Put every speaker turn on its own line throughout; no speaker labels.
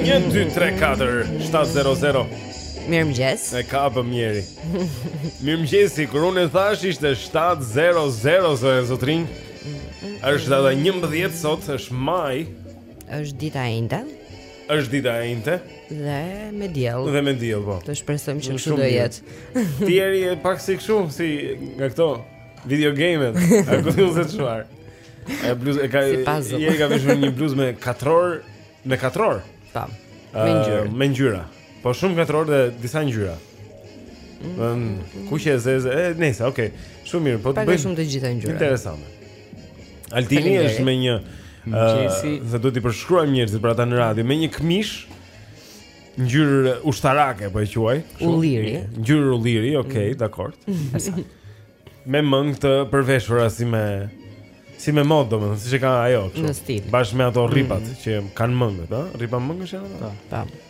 Një, dy, tre, katër, shtatë,
zero, zero Mirëmëngjes
E ka për mjeri Mirëmëngjesi, kur unë e thashë ishte 7-0-0 Zotrin është dhe dhe një sot është maj
Është dita e enjte.
Është dita e enjte.
Dhe me diell.
Dhe me diell, po.
Të shpresojmë që kështu do jetë.
Ti je pak si kështu, si nga këto video game-t. A ku ti u zë çfarë? E bluzën e ka,
si
e ka veshur një bluzë me katrorë, me
katrorë.
Po.
Me ngjyra.
Me ngjyra. Po shumë katrorë dhe disa ngjyra. Mm. Kuqe e zezë, e nejse, okay. Shumë mirë, po të
bëj.
Pak
shumë të gjitha ngjyrat.
Interesante. Altini është me një se duhet t'i përshkruajmë njerëzit për ata në radio, me një këmishë ngjyrë ushtarake po e quaj,
ulliri.
Ngjyrë ulliri, okay, mm. dakord. me mëngë të përveshura si me si me modë domethënë, siç e ka ajo kështu. Bashkë me ato rripat mm. që kanë mëngët, ëh, rripa mëngësh janë ato.
Po.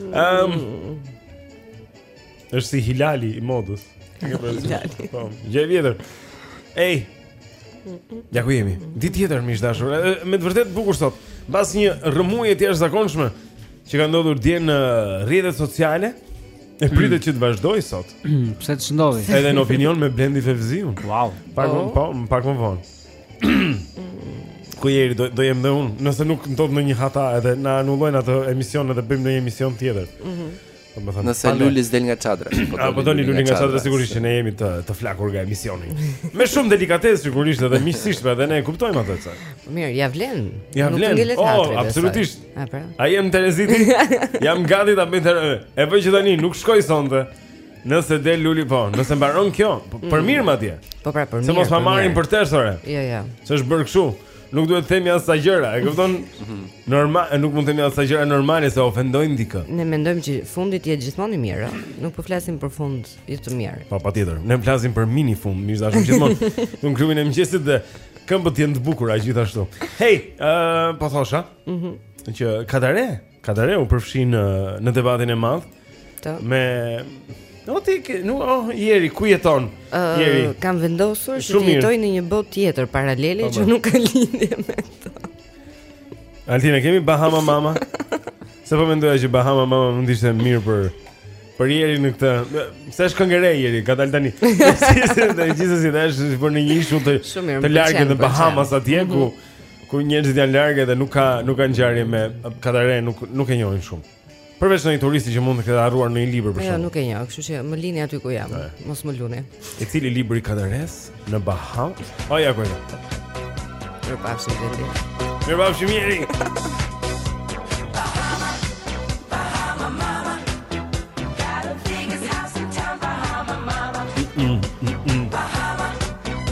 Ehm. Um, është si Hilali i modës. Hilali. Po, gjë vjetër. Ej. Ja ku jemi. Ditë tjetër miq të dashur. Me të vërtetë bukur sot. Mbas një rrëmuje të jashtëzakonshme që ka ndodhur dje në rrjetet sociale, E pritet që të vazhdojë sot.
Pse ç'ndodhi?
Edhe në Opinion me Blendi Fevziun.
Wow.
Pak më po, po, pak më vonë. Ku Jeri do do jem dhe unë, nëse nuk ndodh ndonjë hata edhe na anullojnë atë emision edhe bëjmë ndonjë emision tjetër. Ëh. Mm Domethënë,
nëse
pale...
Luli s'del nga çadra,
po do të doli Luli nga çadra sigurisht që ne jemi të të flakur nga emisioni. Me shumë delikatesë sigurisht edhe miqësisht, pra edhe ne e kuptojmë atë çfarë.
Mirë, ia vlen. Ia
vlen.
Nuk
oh, absolutisht.
A pra.
Ai jam Tereziti. jam gati ta bëj. E bëj që tani nuk shkoj sonte. Nëse del Luli po, nëse mbaron kjo, po, për mm. mirë madje.
Po pra për mirë.
Se mos ma marrin për ters ore.
Jo, jo.
Se është bërë kështu. Nuk duhet të themi as sa gjëra, e kupton? Mhm. Normal, nuk mund të themi as sa gjëra normale se ofendojmë dikë.
Ne mendojmë që fundi të jetë gjithmonë i mirë, nuk po flasim për fund i të mirë.
Po patjetër, ne flasim për minifund, miq të dashur gjithmonë. Në klubin e mëngjesit dhe këmbët janë të bukura gjithashtu. Hey, ë, uh, po thosha? Mhm. Mm që Kadare. Kadare u përfshi në në debatin e madh.
Të.
Me No ti ke, nuk oh, Jeri ku jeton?
Uh,
Jeri.
Kam vendosur që të jetoj në një botë tjetër paralele që nuk ka lidhje me
to. Altin, a kemi Bahama Mama. Se po mendoja që Bahama Mama mund të ishte mirë për për Jerin në këtë. Pse është këngë e re Jeri? Ka dalë tani. Si se të gjithë si dash për në një ishull të të largët në Bahamas atje ku mhm. Kur njerëzit janë larg edhe nuk ka nuk ka ngjarje me Kadare, nuk nuk e njohin shumë. Përveç ndonjë turisti që mund të ketë harruar ndonjë libër për
shkak. Jo, nuk e njoh, kështu që më lini aty ku jam. E. Mos më luni.
E cili libër i Kadaresë në
Baha? Po
ja kujt. Për pasi të di. Mirë vao si mirë.
Mm,
mm,
mm.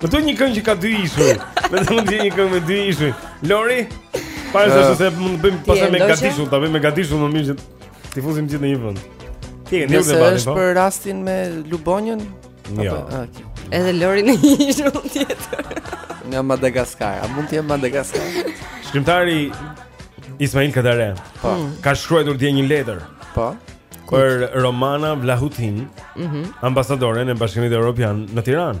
Më duhet një këngë që ka dy ishuj. Më duhet një këngë me dy ishuj. Lori, para se
të
them, mund të bëjmë pastaj me gadishull, ta bëjmë me gadishull më mirë që t'i fusim gjithë në një vend. Ti e ndjen
se
po?
Është për rastin me Lubonjën?
Jo.
Ah,
Edhe Lori në një ishull tjetër.
Nga Madagaskar, a mund të jem Madagaskar?
Shkrimtari Ismail Kadare
po. hmm.
ka shkruar dje një letër.
Po.
Për Romana Vlahutin,
mm-hmm.
ambasadoren e Bashkimit Evropian në Tiranë.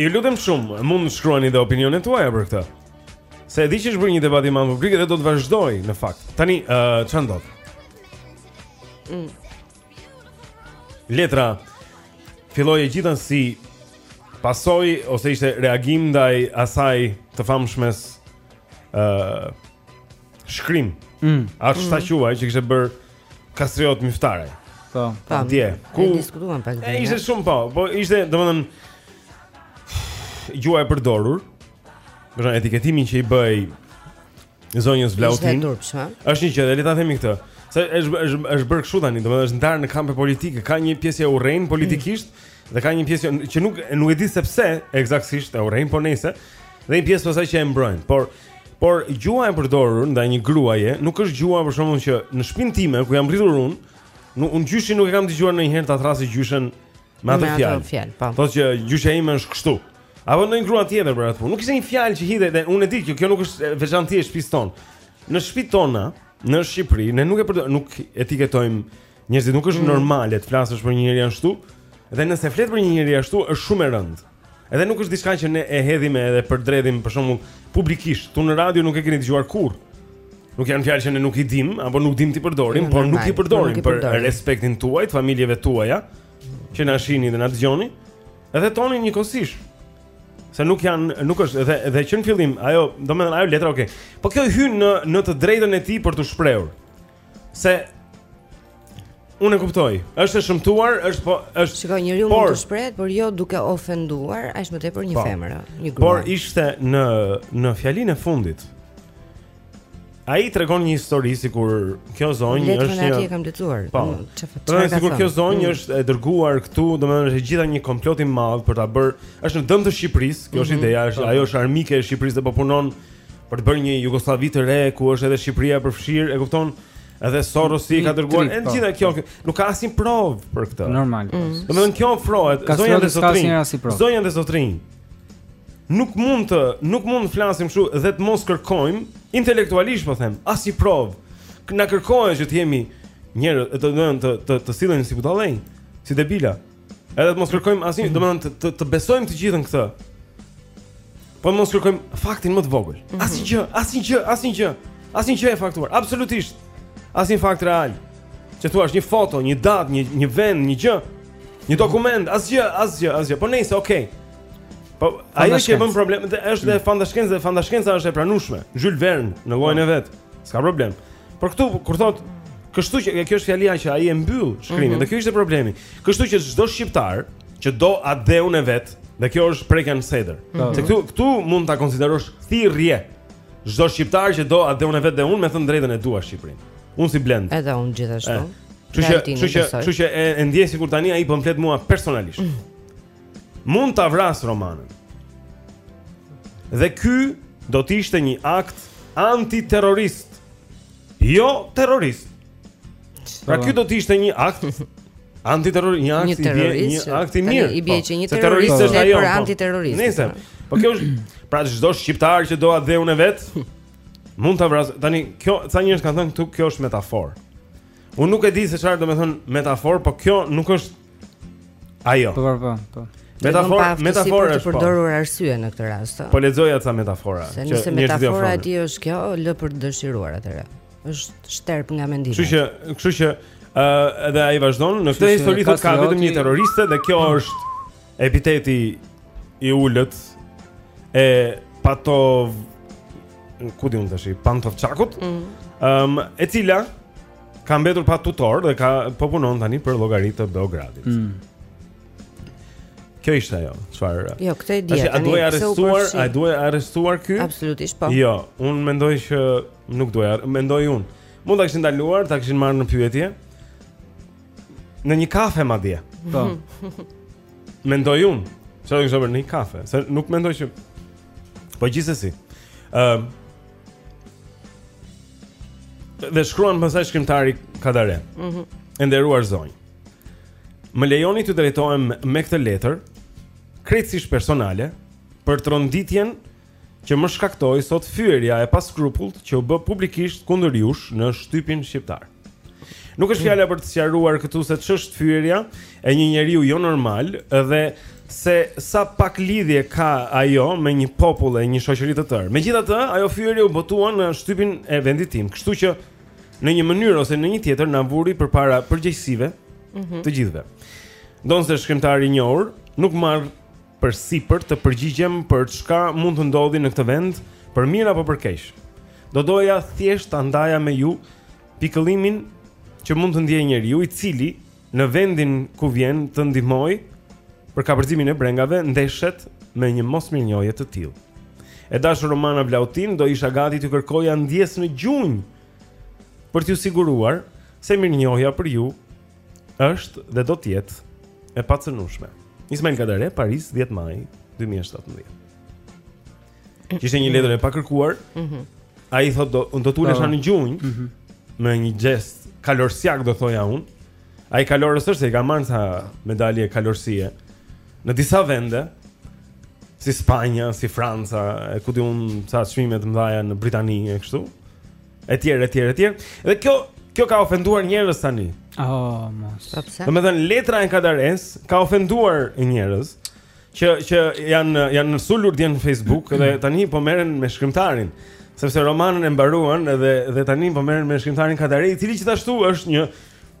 Ju lutem shumë, mund të shkruani dhe opinionet tuaja për këtë. Se e di që është bërë një debat i madh publik dhe do të vazhdojë në fakt. Tani, ë, uh, ça ndodh. Mm. Letra filloi e gjitha si pasojë ose ishte reagim ndaj asaj të famshmes ë uh, shkrim.
Mm.
Ashtu mm. ta quaj që kishte bërë Kastriot Myftaraj.
Po.
Po.
Dje.
Ku diskutuam pak
dje. Ishte shumë po, po ishte domethënë gjuha e përdorur. Domethënë etiketimin që i bëri zonjës
Vlahutin.
Është një gjë, le ta themi këtë. Se është është është bërë kështu tani, domethënë është ndarë në kampe politike, ka një pjesë e urrejnë politikisht mm. dhe ka një pjesë që nuk nuk e di sepse eksaktësisht e urrejnë, po nëse dhe një pjesë pastaj që e mbrojnë, por Por gjuha e përdorur ndaj një gruaje nuk është gjuha për shembull që në shpinë time ku jam rritur unë, nuk unë gjyshin nuk e kam dëgjuar ndonjëherë ta thrasë gjyshen me atë fjalë.
Po.
Thotë që gjyshja ime është kështu. Apo ndonjë grua tjetër për atë punë. Nuk ishte një fjalë që hidhej dhe unë e di që kjo nuk është veçanti e shtëpisë tonë. Në shpitë tona, në Shqipëri, ne nuk e përdo, nuk etiketojmë Njerëzit nuk është mm. normale të flasësh për një njeri ashtu, dhe nëse flet për një njeri ashtu është shumë e rëndë. Edhe nuk është diçka që ne e hedhim edhe e përdredhim, për shembull, publikisht, këtu në radio nuk e keni dëgjuar kurrë. Nuk janë fjalë që ne nuk i dimë apo nuk dimë t'i përdorim, por nuk i përdorim për respektin tuaj, të familjeve tuaja që na shihni dhe na dëgjoni. Edhe tonin njëkohësisht. Se nuk janë, nuk është edhe edhe që në fillim, ajo, domethënë ajo letra, okay. Po kjo hyn në në të drejtën e tij për t'u shprehur. se Unë e kuptoj. Është e shëmtuar, është po është
Shiko, njeriu mund të shprehet, por jo duke ofenduar, aq më tepër një
po,
femër, një grua.
Por ishte në në fjalinë e fundit. Ai tregon një histori sikur kjo zonjë është një Letrën
e kam lexuar.
Po.
Çfarë
ka thënë? Sikur kjo zonjë mm. është e dërguar këtu, domethënë është e gjitha një komplot i madh për ta bërë. Është në dëm të Shqipërisë, kjo është
mm-hmm.
ideja, është po. ajo është armike e Shqipërisë dhe po punon për të bërë një Jugosllavi të re ku është edhe Shqipëria e përfshirë, e kupton? Edhe Sorosi ka dërguar, e
po.
gjitha kjo nuk ka asnjë provë për këtë.
Normal. Po.
Mm.
Domethënë kjo ofrohet zonja dhe
zotërinj.
Zonja dhe zotërinj. Nuk mund të, nuk mund të flasim kështu dhe të mos kërkojmë intelektualisht, po them, asnjë provë. Na kërkohet që të jemi njerëz, të domethënë të të, të sillemi si budallenj, si debila. Edhe të mos kërkojmë asnjë, mm. domethënë të, të, të besojmë të gjithën këtë. Po mos kërkojmë faktin më të vogël. Mm -hmm. Asnjë gjë, asnjë gjë, asnjë gjë. Asnjë gjë e faktuar, absolutisht. Asnjë fakt real. Që thua është një foto, një datë, një një vend, një gjë, një dokument, asgjë, asgjë, asgjë. Po nejse, okay. Po ajo që bën problem është dhe mm. fantashkenca, fantashkenca është e pranueshme. Jules Verne në llojin e vet. S'ka problem. Por këtu kur thotë Kështu që kjo është fjalia që ai e mbyll shkrimin, mm -hmm. dhe kjo ishte problemi. Kështu që çdo shqiptar që do adeun e vet, dhe kjo është prekja në sedër.
Mm -hmm.
Se këtu këtu mund ta konsiderosh thirrje. Çdo shqiptar që do atdheun e vet dhe unë me thënë drejtën e dua Shqipërinë. Unë si Blend.
Edhe unë gjithashtu.
Kështu që, kështu që, kështu që e, e ndjej sikur tani ai po më flet mua personalisht. Mm -hmm. mund ta vrasë Romanën. Dhe ky do të ishte një akt antiterrorist. Jo terrorist. Pra ky do të ishte një akt antiterror, një akt i bie, një akt i mirë.
I bie
po.
që një terrorist
është ajo
për
po.
antiterrorist.
Nëse.
Po
kjo është pra çdo shqiptar që do atdheun e vet mund ta vrasë. Tani kjo ca njerëz kanë thënë këtu kjo është metaforë. Unë nuk e di se çfarë domethënë metaforë, por kjo nuk është ajo.
Po, po, po.
Metaforë, metaforë është.
Për
po.
përdorur arsye në këtë rast.
Po lexoja ca metafora.
Se nëse metafora e tij është kjo, lë për të dëshiruar atëherë. Është shterp nga mendimi.
Kështu që, kështu që, ë, edhe ai vazhdon në këtë histori thotë ka vetëm një terroriste dhe kjo është Epiteti i ulët e Patov, ku di unë tash, i Pantovçakut. Ëm mm. um, e cila ka mbetur pa tutor dhe ka po punon tani për llogari të Beogradit.
Mm.
Kjo ishte ajo, çfarë?
Jo, këtë e di.
A
duhej
arrestuar? A duhej arrestuar ky?
Absolutisht po.
Jo, unë mendoj që nuk duhej, mendoj unë. Mund ta kishin ndaluar, ta kishin marrë në pyetje. Në një kafe madje.
Po.
Mendoj unë, se do kishte bërë në një kafe, se nuk mendoj që Po gjithsesi. Ëm uh, Dhe shkruan pasaj shkrimtari Kadare. Mhm. Mm E nderuar zonjë. Më lejoni të drejtohem me këtë letër krejtësisht personale për tronditjen që më shkaktoi sot fyerja e paskrupullt që u bë publikisht kundër jush në shtypin shqiptar. Nuk është fjala për të sqaruar këtu se ç'është fyerja e një njeriu jo normal dhe se sa pak lidhje ka ajo me një popull e një shoqëri të tërë. Megjithatë, ajo fyerje u botua në shtypin e vendit tim, kështu që në një mënyrë ose në një tjetër na vuri përpara përgjegjësive mm -hmm. të gjithëve. Ndonëse shkrimtari i njohur nuk merr përsipër të përgjigjet për çka mund të ndodhë në këtë vend, për mirë apo për keq. Do doja thjesht ta ndaja me ju pikëllimin që mund të ndjejë njeriu i cili në vendin ku vjen të ndihmojë për kapërcimin e brengave ndeshet me një mosmirënjohje të tillë. E dashur Romana Vlahutin do isha gati t'ju kërkoja ndjesë në gjunjë për t'ju siguruar se mirënjohja për ju është dhe do të jetë e pacënueshme. Ismail Kadare, Paris, 10 maj 2017. Ishte një letër e pakërkuar. Mhm. Mm Ai thotë do unë do të ulesha
po.
në gjunjë. Mhm. Mm me një gjest kalorsiak do thoja unë. Ai kalorës është se i ka marrë sa medalje kalorësie në disa vende si Spanja, si Franca, e ku di unë sa çmime të mëdha në Britani e kështu. Etj, etj, etj. Dhe kjo kjo ka ofenduar njerëz tani.
Oh, mos.
Po pse?
Domethënë letra e Kadaresë ka ofenduar njerëz që që janë janë sulur dje në Facebook dhe tani po merren me shkrimtarin, sepse Romanën e mbaruan dhe dhe tani po merren me shkrimtarin Kadare, i cili gjithashtu është një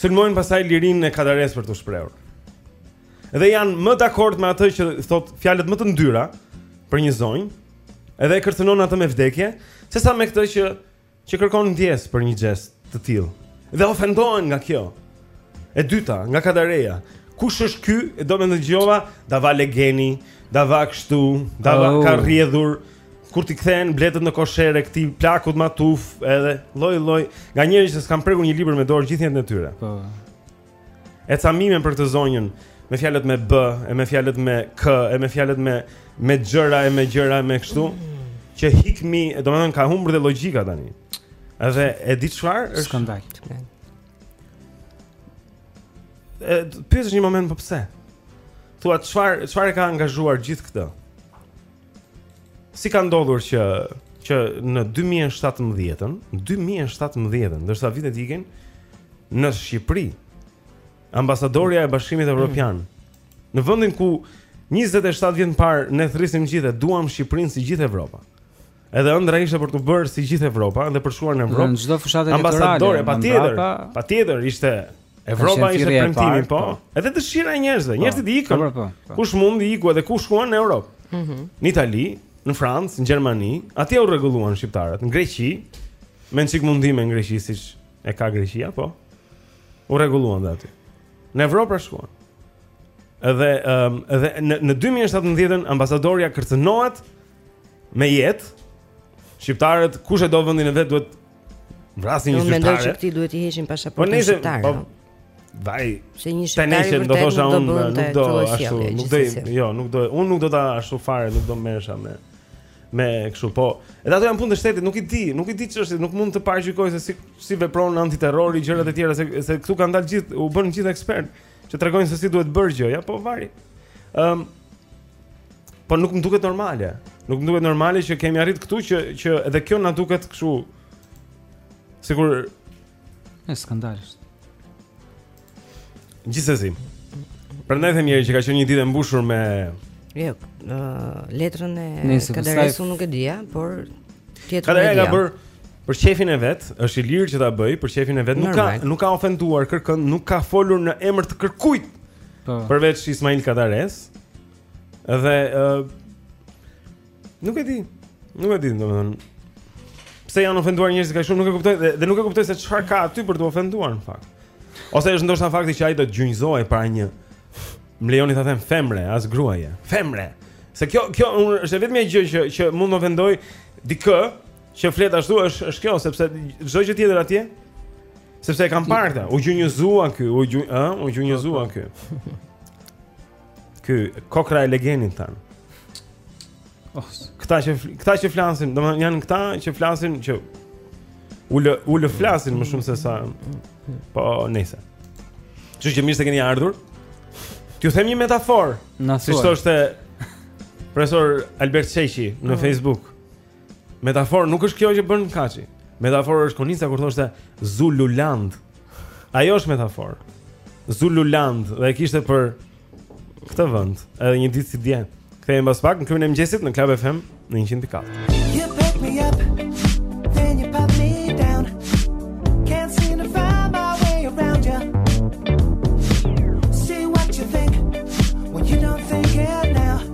Sulmojnë pastaj lirinë e Kadaresë për t'u shprehur. Dhe janë më dakord me atë që thotë fjalët më të ndyra për një zonjë, edhe e kërcënon atë me vdekje, sesa me këtë që që kërkon ndjesë për një gjest të tillë. Dhe ofendohen nga kjo. E dyta, nga Kadareja. Kush është ky? E domethënë dëgjova, da va legeni, da va kështu, da va
oh.
ka rjedhur, kur t'i kthehen bletët në koshere këtij plakut matuf edhe lloj lloj nga njerëz që s'kanë prekur një libër me dorë gjithë jetën e tyre.
Po.
E ca mimen për këtë zonjën me fjalët me b, e me fjalët me k, e me fjalët me me gjëra e me gjëra me kështu që hiqmi, domethënë ka humbur dhe logjika tani. Edhe e di çfarë është
skandal.
E pyet veten një moment po pse? Thua çfarë çfarë ka angazhuar gjithë këtë? Si ka ndodhur që që në 2017-ën, 2017-ën, ndërsa vitet ikin në Shqipëri, ambasadorja e Bashkimit Evropian, në vendin ku 27 vjet më parë ne thërrisnim gjithë, e duam Shqipërinë si gjithë Evropa. Edhe ëndra ishte për t'u bërë si gjithë Evropa dhe për të shkuar
në
Evropë.
Në çdo fushatë elektorale. Ambasadorja
patjetër, patjetër ishte Evropa ishte premtimi, po.
po.
Edhe dëshira e njerëzve,
po.
njerëzit ikën.
Po, po,
kush mund iku edhe ku shkuan në Evropë? Mhm. Në Itali, në Francë, në Gjermani, atje u rregulluan shqiptarët, në Greqi, me një çik mundime në Greqi siç e ka Greqia, po. U rregulluan dhe aty. Në Evropë pra shkuan. Edhe ëm edhe në, në 2017-ën ambasadorja kërcënohet me jetë. Shqiptarët kush e do vendin e vet duhet Vrasin një zyrtare.
Unë mendoj
se
këti duhet i heqin pasaportën
po
shqiptare.
Po vaj.
Se një
shqiptari do thosha unë nuk do ashtu, nuk do, jo, nuk do. Unë nuk do ta ashtu fare, nuk do merresha me me kështu po. Edhe ato janë punë të shtetit, nuk i di, nuk i di ç'është, nuk mund të paragjykoj se si si vepron antiterrori gjërat e tjera se se këtu kanë dalë gjithë, u bënë gjithë ekspertë. Që tregojnë se si duhet bërë gjëja, po vari. Ëm um, Po nuk më duket normale. Nuk më duket normale që kemi arrit këtu që që edhe kjo na duket kështu sikur
është skandal.
Gjithsesi. Prandaj them, themi që ka qenë një ditë e mbushur me
Jo, uh, letrën e Kadaresë nuk e dija, por
tjetrën
e dija.
Kadare ka bërë Për qefin e vet, është i lirë që ta bëjë, për qefin e vet nuk ka nuk ka ofenduar kërkënd, nuk ka folur në emër të kërkujt.
Po.
Përveç Ismail Kadares. Dhe ë uh, nuk e di. Nuk e di, domethënë. Pse janë ofenduar njerëzit kaq shumë, nuk e kuptoj dhe, dhe nuk e kuptoj se çfarë ka aty për të ofenduar në fakt. Ose është ndoshta fakti që ai do të gjunjëzohej para një më lejoni ta them femre, as gruaje. Femre. Se kjo kjo është e vetmja gjë që që mund të ofendojë dikë Që flet ashtu është është kjo sepse çdo gjë tjetër atje sepse e kam parë ta, u gjunjëzuan ky, u gjunj, ë, u gjunjëzuan ky. Ky kokra e legenit tan.
Oh,
këta që këta që flasin, domethënë janë këta që flasin që ulë ulë flasin më shumë se sa po nëse. Ju që mirë se keni ardhur. T'ju them një metaforë. Si thoshte profesor Albert Sheqi në oh. Facebook. Metaforë nuk është kjo që bën Kaçi. Metaforë është Konica kur thoshte Zululand. Ajo është metaforë. Zululand dhe e kishte për këtë vend, edhe një ditë si dje. Kthehemi pas pak në klubin e mëngjesit në Club FM në 104.
You pick me up, then you pop me down. Can't seem to find my way around you. See what you think when you don't think it now.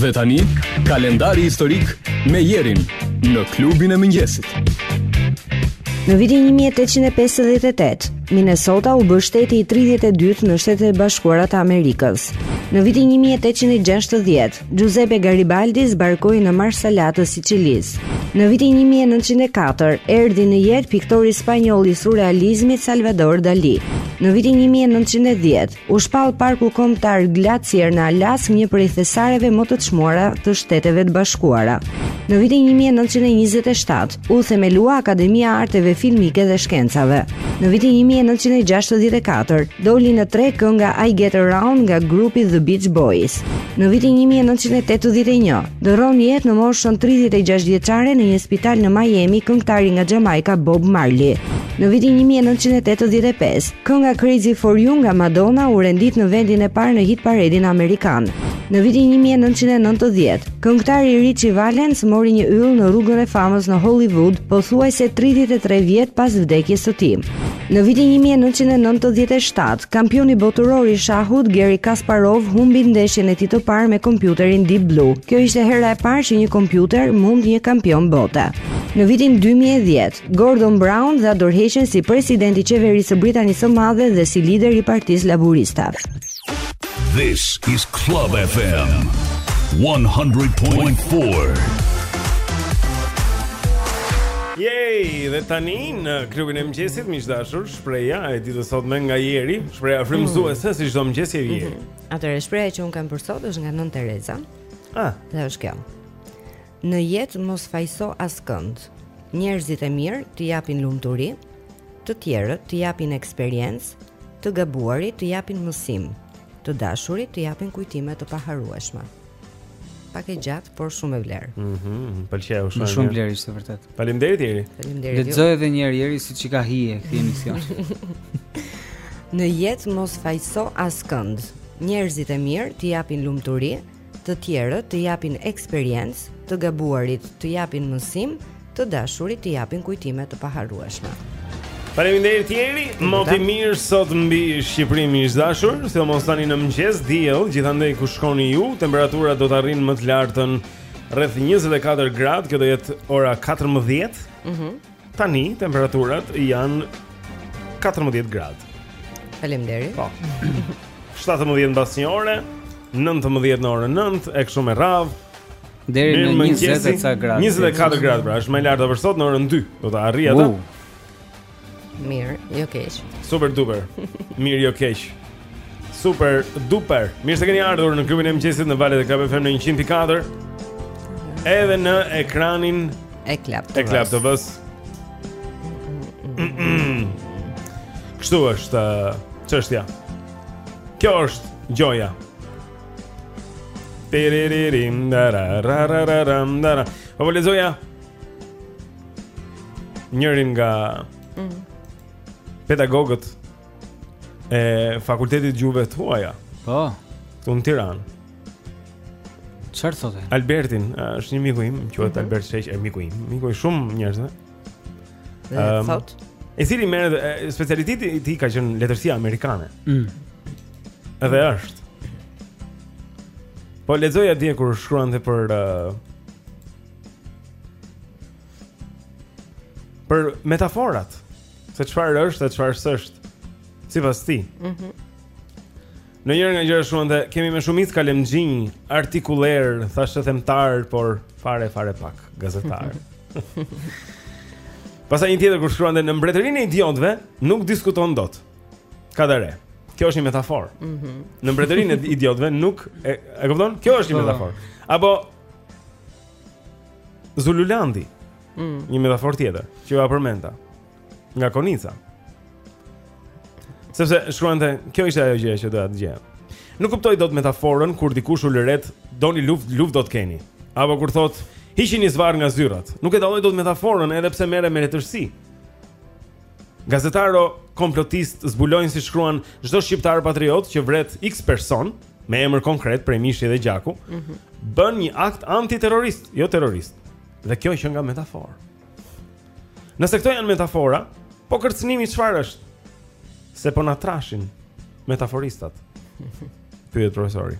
Dhe
tani, kalendari historik me Jerin në klubin e mëngjesit.
Në vitin 1858, Minnesota u bë shteti i 32 në Shtetet e Bashkuara të Amerikës. Në vitin 1860, Giuseppe Garibaldi zbarkoi në Marsala të Sicilisë. Në vitin 1904, erdhi në jetë piktori spanjoll i surrealizmit Salvador Dali. Në vitin 1910, U shpall Parku Kombëtar Glacier në Alaskë, një prej thesareve më të çmuara të Shteteve të Bashkuara. Në vitin 1927 u themelua Akademia e Arteve Filmike dhe Shkencave. Në vitin 1964 doli në treg kënga I Get Around nga grupi The Beach Boys. Në vitin 1981 ndërron jetë në moshën 36 vjeçare në një spital në Miami këngëtari nga Xhamajka Bob Marley. Në vitin 1985, kënga Crazy for You nga Madonna u rendit në vendin e parë në hit paredin amerikan. Në vitin 1990, këngëtari Ritchie Valens mori një yll në rrugën e famës në Hollywood, pothuajse 33 vjet pas vdekjes së tij. Në vitin 1997, kampioni botëror i shahut Garry Kasparov humbi ndeshjen e tij të parë me kompjuterin Deep Blue. Kjo ishte hera e parë që një kompjuter mund një kampion bote. Në vitin 2010, Gordon Brown dha dorëheqjen si president i qeverisë së Britanisë së Madhe dhe si lider i Partisë Laburiste.
This is Club FM 100.4.
Yay, dhe tani në klubin e mëngjesit miq të dashur, shprehja e ditës sot me nga Jeri, shprehja frymëzuese mm. si çdo mëngjes Jeri. Mm -hmm.
Atëherë shprehja që unë kam për sot është nga Nën Tereza.
Ah,
dhe është kjo. Në jetë mos fajso askënd. Njerëzit e mirë të japin lumturi, të tjerët të japin eksperiencë, të gabuarit të japin mësim, të dashurit të japin kujtime të paharrueshme. Pak e gjatë, por shumë e vlerë.
Mhm, mm më pëlqeu shumë.
Shumë vlerë ishte vërtet.
Faleminderit Jeri.
Faleminderit.
Lexoj edhe një herë Jeri siç i ka hije këtij emisioni.
Në jetë mos fajso askënd. Njerëzit e mirë të japin lumturi, Të tjerët të japin eksperiencë, të gabuarit të japin mësim, të dashurit të japin kujtime të paharrueshme.
Faleminderit Jeri, mot i mirë sot mbi Shqipërinë miq të dashur, sidomos tani në mëngjes diell, gjithandej ku shkoni ju, temperatura do ta arrijë më të lartën rreth 24 gradë, kjo do jetë ora 14.
Mhm.
Mm Tani temperaturat janë 14 gradë.
Faleminderit.
Po. 17 mbas një ore, 19 në orën 9, e kështu me radhë.
Deri në 20 e ca gradë.
24 gradë pra, është më e larta për sot në orën 2. Do ta arrijë atë.
Mirë, jo keq.
Super duper. Mirë, jo keq. Super duper. Mirë se keni ardhur në klubin e mëngjesit në valët e Club FM në 104. Edhe në ekranin
e Club TV-s.
E Club TV. Kështu është uh, çështja. Kjo është gjoja. Tiriririm dara ra ra ra ra dara. Po lexoja. Njërin nga mm. pedagogët e Fakultetit të Gjuhëve të Huaja.
Po.
Këtu në Tiranë.
Çfarë thotë?
Albertin, është një miku im, quhet mm -hmm. Albert Sheqi, është miku im, miku i shumë njerëzve.
Ëm.
Um,
thotë.
E cili merr specialiteti i tij ka qenë letërsia amerikane.
Mm.
Edhe është. Po lexoja dje kur shkruante për uh, për metaforat. Se çfarë është dhe çfarë s'është. Sipas tij.
Mhm.
Mm Në njërën nga gjërat shkruante kemi me shumicë kalemxhinj, artikuller, thashethemtarë, por fare, fare pak, gazetarë. Pastaj një tjetër kur shkruante në mbretërinë e idiotëve nuk diskuton dot. Ka dhe dreq. Kjo është një metaforë.
Mm -hmm.
Në mbretërinë e idiotëve nuk... E, e kupton? Kjo është një
po.
metaforë. Apo... Zululandi.
Mm.
Një metaforë tjetër që jua përmenda. Nga Konica. Sepse shkruante, kjo ishte ajo gjë që doja të gjej. Nuk e kuptoj dot metaforën kur dikush ulëret doni luftë, luftë do të keni. Apo kur thotë, hiqini zvarrë nga zyrat. Nuk e dalloj dot metaforën edhe pse merrem me letërsi. Gazetaro komplotistë zbulojnë si shkruan çdo shqiptar patriot që vret X person me emër konkret prej mishi dhe gjaku, mm -hmm. bën një akt antiterrorist, jo terrorist. Dhe kjo qenka metaforë. Nëse këto janë metafora, po kërcënimi çfarë është? Se po na trashin metaforistat. Pyet profesori.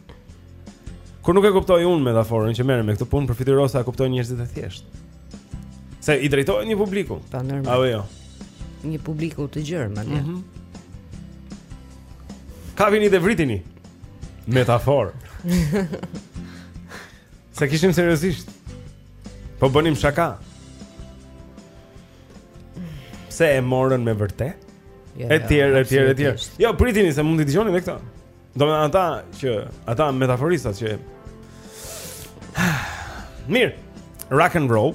Kur nuk e kuptoj unë metaforën që merrem me këtë punë, përfytyro sa e kuptojnë njerëzit e thjeshtë. Se i drejtohet një publiku.
Ta nërmë.
Apo jo.
Një publiku të gjerë, madje.
Mm -hmm. Kapini dhe vritini. Metaforë. S'e kishim seriozisht. Po bënim shaka. Pse e morën me vërtetë? Etj, etj, etj.
absolutisht.
Jo, pritni se mund t'i dëgjoni edhe këto. Domethënë ata që ata metaforistat që Mirë, rock and roll.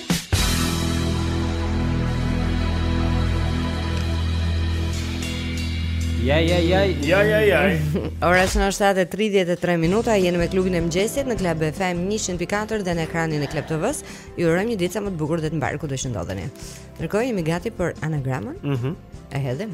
Ja ja ja
ja ja ja.
Ora është 7:33 minuta, jeni me klubin e mëngjesit në Club FM 104 dhe në ekranin e Club TV-s. Ju urojmë një ditë sa më të bukur dhe të mbarë kudo që ndodheni. Ndërkohë jemi gati për anagramën.
Mhm.
Mm e
hedhim.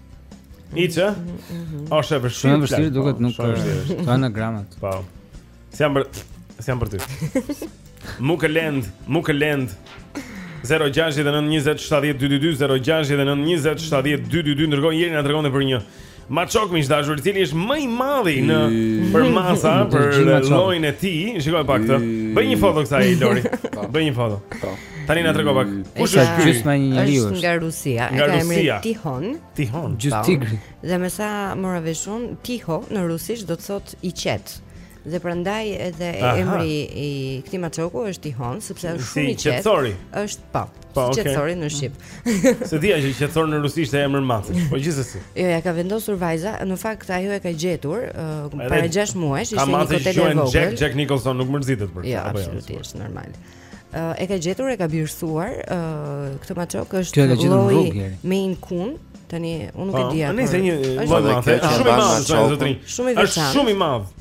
Ica? Është e vështirë.
Shumë e vështirë duket
po,
nuk
ka vështirë.
Ka anagramat.
Po. S'jam për s'jam për ty. Mukelend, Mukelend. 0692070222 0692070222 ndërkohë Jeni na tregonte për një maçok miq të dashur, i cili është më i madhi në përmasa, për llojin e tij. Shikoje pak këtë. Bëj një foto kësaj Lori. Po. Bëj një foto. Po. Tani na e trego pak. Kush është ky?
Gjysma një njeriu.
Është nga Rusia.
Nga e
ka emrin Tihon.
Tihon.
Gjysmë
tigri.
Dhe me sa mora vesh unë, Tiho në rusisht do të thotë i qetë. Dhe prandaj edhe
Aha.
emri i këtij maçoku është Tihon, sepse është shumë i qetë.
Si
Është po.
Po,
si
okay.
qetësori në shqip.
S'e dija që qetësor në rusisht është emër mace. Po gjithsesi.
Jo, ia ka vendosur vajza, në fakt ajo e ka gjetur uh, para 6 muajsh, ishte një kotele e
vogël. Jack Jack Nicholson nuk mërzitet për këtë. Jo, jo
absolutisht normal. Uh, e ka gjetur, e ka birësuar uh, këtë maçok, është lloji Maine Coon Tani, unë nuk e
po, dija.
Është
një shumë i madh,
shumë i veçantë,
shumë i madh.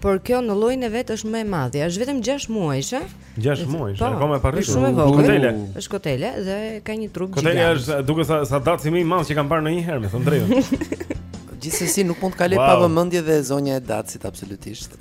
Por kjo në llojin e vet është më e madhja është vetëm 6 muajshe
6 muaj,
po,
akoma e parritur.
Shumë e vogël.
Kotele.
Është kotele dhe ka një trup gjigant.
Kotele është, duket sa sa daci më i madh që kam parë ndonjëherë, me thën të drejtën.
Gjithsesi nuk mund të
kalojë
pa vëmendje dhe zonja e dacit absolutisht.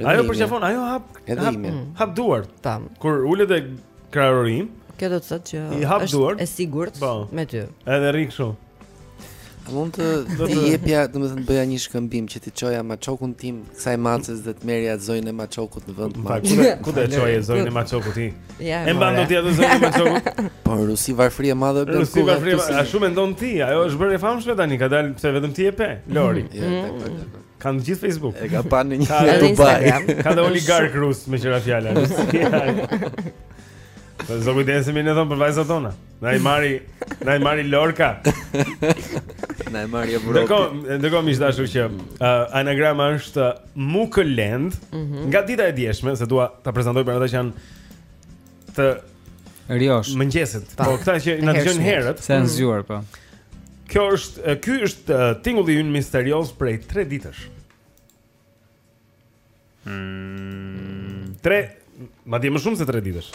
Ajo
përqafon,
ajo hap
edhe ime. Mm.
Hap duart.
Tam.
Kur ulet e kraharorin.
Kjo do të thotë që
i hap duart.
Është e sigurt
po.
me ty.
Edhe rri kështu.
A mund të do të jepja, domethënë bëja një shkëmbim që t'i çoja maçokun tim kësaj maces dhe të merrja zonjën e maçokut në vend të maç.
Ku do të çoje zonjën e maçokut ti?
Ja.
E mban dot atë zonjën e maçokut.
Po rusi varfri e madhe bën.
Rusi varfri, a shumë mendon ti? Ajo është bërë e famshme tani, ka dalë pse vetëm ti e pe. Lori.
Mm. Ja, mm.
Ka në gjithë Facebook.
E ka pa
ndonjë
në
Dubai.
Ka dhe oligarkë rusë meqë ra fjala. Po ti kujdes se mirë e thonë për vajzat tona. Na i mori, na i mori Lorca.
Na i mori Evropa.
Ndërkohë, ndërkohë miq të dashur që uh, anagrama është Mukelend.
Mm -hmm.
Nga dita e djeshme, se dua ta prezantoj për ata që janë të
rinj.
Mëngjesit. Po këta që na dëgjojnë herët.
Se janë zgjuar po.
Kjo është ky është tingulli ynë misterioz prej 3 ditësh.
Mm.
3 madje më shumë se 3 ditësh.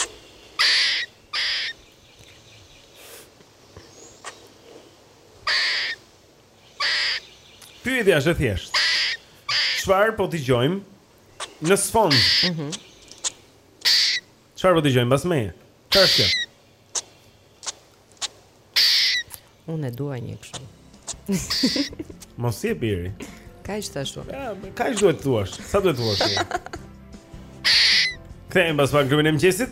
Pyetja është e thjeshtë. Çfarë po dëgjojmë Në sfond.
Mhm.
Mm Çfarë po dëgjojmë pas meje? Çfarë është kjo?
Unë e dua një kështu.
Mos je biri.
Kaq të ashtu.
Ja, kaq duhet të thuash. Sa do të duash. Kthehem pas pak te Klubi i Mëngjesit.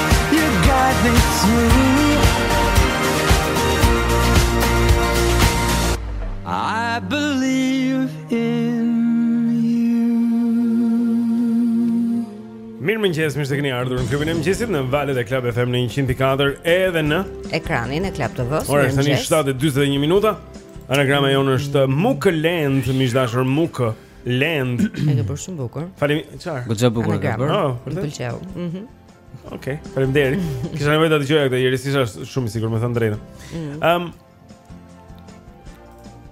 mëngjes, mirë se keni ardhur në klubin e mëngjesit në valët e Club FM në 104 edhe në
ekranin e Club TV-s.
Ora është tani 7:41 minuta. Anagrama mm. jonë është Mukland, miq të dashur Muk Land.
Është bërë shumë bukur.
Falem, çfarë?
Goxha bukur. Anagrama.
Oh,
pëlqeu. Mhm.
Okej, okay, faleminderit. Kisha nevojë ta dëgjoja këtë, Jeri, s'isha shumë i sigurt, me thënë drejtën.
Ëm mm.
um,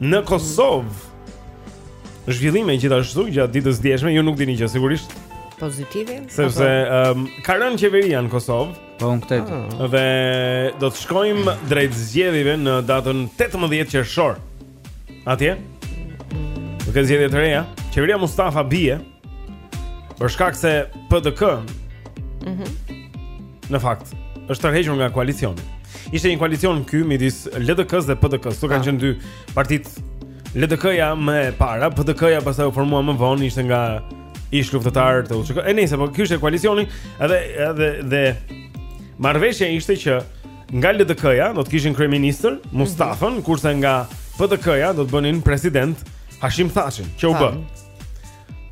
Në Kosovë zhvillime gjithashtu gjatë ditës së djeshme, ju nuk dini gjë sigurisht.
Pozitive.
Sepse ëm um, ka rënë qeveria në Kosovë.
Po unë këtë.
Ah.
Dhe do të shkojmë drejt zgjedhjeve në datën 18 qershor. Atje?
Do ketë zgjedhje të reja, qeveria Mustafa bie për shkak se PDK.
Mhm.
Mm në fakt, është tërhequr nga koalicioni. Ishte një koalicion ky midis LDK-s dhe PDK-s. Këto kanë ah. qenë dy partitë. LDK-ja më e para, PDK-ja pastaj u formua më vonë, ishte nga ish luftëtarë të UÇK. E nejse, po ky ishte koalicioni, edhe edhe dhe marrëveshja ishte që Nga LDK-ja do të kishin kryeministër Mustafën, mm -hmm. kurse nga PDK-ja do të bënin president Hashim Thaçin, që u bë.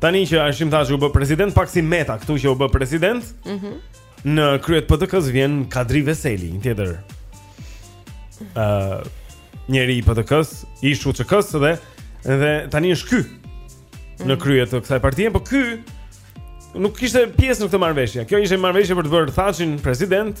Tani që Hashim Thaçi u bë president, pak si Meta këtu që u bë president.
Mhm.
Mm në krye të PDK-s vjen Kadri Veseli, një tjetër. ë uh, njeri i PDK-s, ish UÇK-s dhe dhe tani është ky në mhm. krye të kësaj partie, por ky nuk kishte pjesë në këtë marrëveshje. Kjo ishte marrëveshje për të bërë Thaçin president.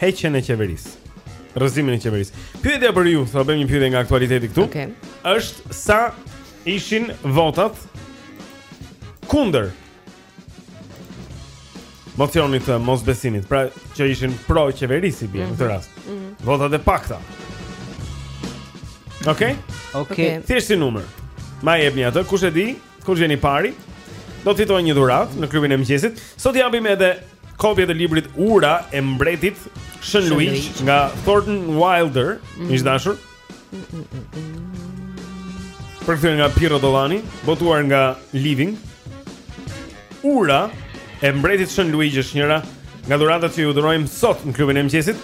heqjen e qeverisë. Rrëzimin e qeverisë. Pyetja për ju, sa bëjmë një pyetje nga aktualiteti këtu.
Okej. Okay.
Është sa ishin votat kundër mocionit të mosbesimit, pra që ishin pro qeverisë i bie mm -hmm. në këtë mhm. rast.
Mm -hmm.
Votat e pakta. Okej? Okay?
Okej. Okay.
Thjesht si numër. Ma jepni atë, kush e di? Kush vjen i pari? Do të fitojë një dhuratë në klubin e mëngjesit. Sot japim edhe kopje të librit Ura e mbretit Shën
Luigj
nga Thornton Wilder,
mm.
miq të dashur. Përkthyer nga Pirro Dollani, botuar nga Living. Ura e mbretit Shën Luigj është njëra nga dhuratat që ju dhurojmë sot në klubin e mëngjesit.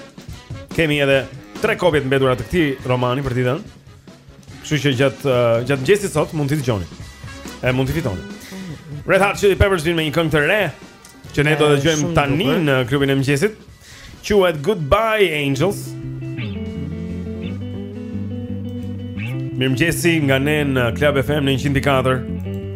Kemi edhe tre kopje të mbetura të këtij romani për ditën. Kështu që gjatë uh, gjatë mëngjesit sot mund t'i dëgjoni. E mund t'i fitoni. Red Hot Chili Peppers vijnë me një këngë të re që ne do të dëgjojmë tani në klubin e mëngjesit. Quhet Goodbye Angels. Mirëmëngjesi nga ne në Club FM në 104.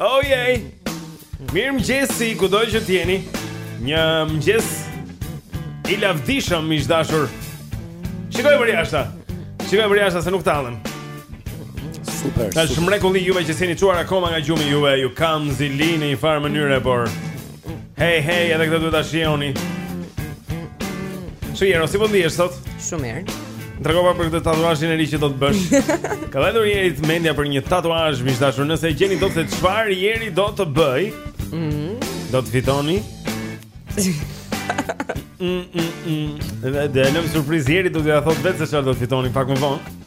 Oh yay. Mirëmëngjesi, kudo që të jeni Një mëngjes i lavdishëm miq të dashur Shikoj përjashta Shikoj përjashta se nuk tallem
Super, super Është
mrekulli juve që s'jeni çuar akoma nga gjumi juve Ju kam zili në një farë mënyre, por Hej, hej, edhe këtë duhet ta shihoni. Jero, si po ndihesh sot?
Shumë mirë.
Tregona për këtë tatuazhin e ri që do të bësh. Ka ndërruar Jeri mendje për një tatuazh miq të dashur, nëse e gjeni dot se çfarë Jeri do të bëjë.
Mhm.
Mm do të fitoni. Mm, mm, mm. Dhe e lëmë surprizë Jeri do t'jua thotë vetë se çfarë do të fitoni pak më vonë.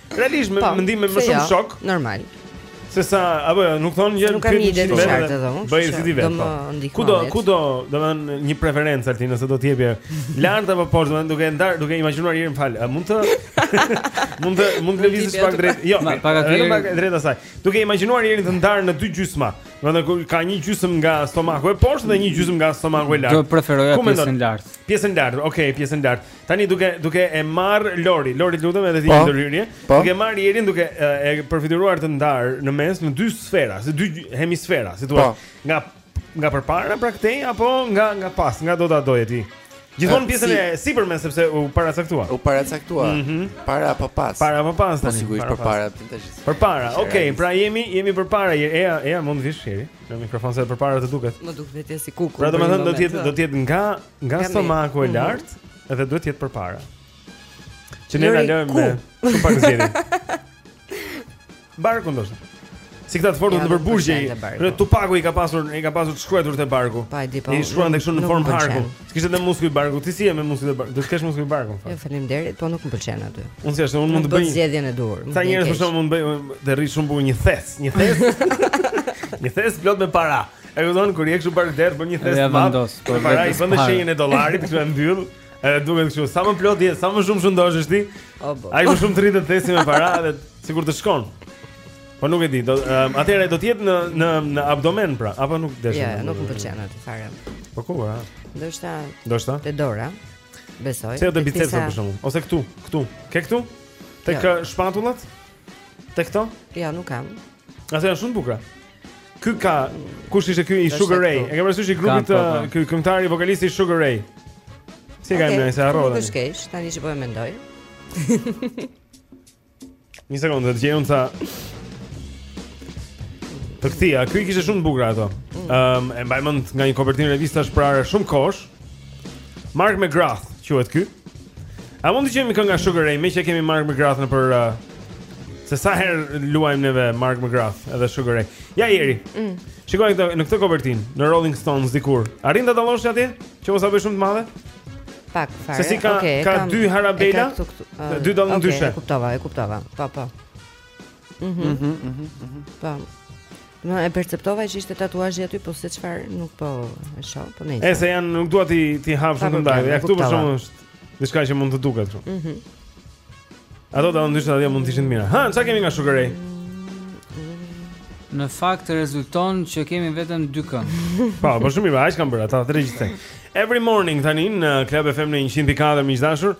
Realisht me
po,
mendim me më shumë
jo,
shok.
Normal.
Se sa apo jo, nuk thonë gjë.
Nuk kam ide të qartë edhe unë.
Bëj si ti
vetë.
Po.
Ku
do,
ku
do, domethënë një preferencë Altin nëse do të jepje. Lart apo poshtë, domethënë duke ndar, duke imagjinuar Jerin fal. A mund të mund të mund të lëvizësh pak drejt? Jo,
ja pak aty.
Një pak drejt asaj. Duke imagjinuar Jerin të ndarë në dy gjysma. Domethënë ka një gjysmë nga stomaku e poshtë dhe një gjysmë nga stomaku e lart. Do preferoja
pjesën lart.
Pjesën lart. Okej, pjesën lart. Tani duke duke e marr Lori, Lori të lutem edhe ti
po,
një ndërhyrje.
Po.
Duke marr Jerin duke e përfytyruar të ndarë në mes në dy sfera, si dy hemisfera, si thua.
Po.
Nga nga përpara pra këtej apo nga nga pas, nga do ta doje ti? Gjithmonë
eh,
pjesën e sipërme sepse u paracaktua.
U paracaktua.
Mm -hmm.
Para apo pas?
Para apo pas tani? Po
sigurisht
përpara
ti tash.
Përpara. Okej, pra jemi jemi përpara. Eja, eja mund të vish Jeri në mikrofon se përpara të duket.
Më duket vetë si kukull.
Pra domethënë do të jetë do të jetë nga Nga stomaku e
mhm.
lart dhe duhet të jetë përpara. Që ne na
lë
me shumë pak zgjidhje. Barku ndoshta. Si këta të
fortët nëpër burgje.
Dhe Tupaku i ka pasur, i ka pasur të shkruar te barku.
Po e di po.
I shkruan tekstin në formë harku. Kishte edhe muskuj barku. Ti si je me muskuj të barku? Do të kesh muskuj barku.
Jo, faleminderit, po nuk më pëlqen aty.
Unë thjesht unë mund të bëj
zgjedhjen e duhur.
Sa njerëz për shkakun mund të bëj të rri shumë bukur një thes, një thes. Një thes plot me para. E kupton kur je kështu barkderr si një thes i madh.
Po
para i bën shenjën e dollarit kështu e mbyll. E duket kështu, sa më plot je, sa më shumë shëndoshesh ti. Aq më shumë të rritet thesi me para dhe sikur të shkon. Po nuk e di, do um, atëherë do të jetë në në në abdomen pra, apo nuk desh.
Jo, nuk më pëlqen aty fare.
Po ku pra?
Ndoshta.
Ndoshta.
Te dora. Besoj. Te
ky
biceps
për shkakun, ose këtu, këtu. Ke këtu? Tek shpatullat? Tek këto?
Jo, nuk kam.
Ato janë shumë të bukura. Ky ka kush ishte ky i Sugar Ray? E ke parasysh i grupit
të po, po.
ky këngëtari vokalisti i Sugar Ray? Si e ka emrin se harrova.
Nuk është keq, tani që po e mendoj.
Një sekondë, të gjejon sa Te këta, ky i kishte shumë të bukura ato Ëm, mm. ehm, um, E mbaj mend nga një kopertinë revistash para shumë kohësh Mark McGrath, quhet ky. A mund të gjejmë këngë nga Sugar Ray, meqë kemi Mark McGrath në për uh,
se sa herë luajmë neve Mark McGrath edhe Sugar Ray. Ja ieri.
Mm.
Shikoj këtë në këtë kopertinë, në Rolling Stones dikur. Arrin ta dallosh atje? Që mos ta bëj shumë të madhe?
Pak fare.
Se si ka
okay,
ka
kam,
dy harabela?
Ka uh,
dy
dallëndyshe
okay.
E kuptova, e kuptova. Po, po. Mhm.
Mhm, mhm. mhm.
Po. Mo e perceptova që ishte tatuazhi aty, po se çfarë nuk po e shoh, po nejse.
Ese janë nuk dua t'i t'i hap shumë ndaj. Ja këtu për shkakun është diçka që mund të duket kështu.
Mhm.
Ato do të ndihmojnë atë mund të ishin mira. Ha, çka kemi nga Sugar Ray?
Në fakt rezulton që kemi vetëm dy këngë.
Po, po shumë mirë, aq kanë bërë ata të gjithë. Every morning tani në Club FM në 104 miq të
dashur.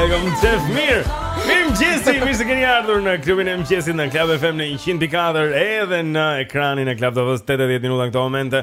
E kom qejf mirë Mirëmëngjesi, mirë se keni ardhur në klubin e mëngjesit në Club FM në 100.4 Edhe në ekranin e Club TV-së 80 minuta në këto momente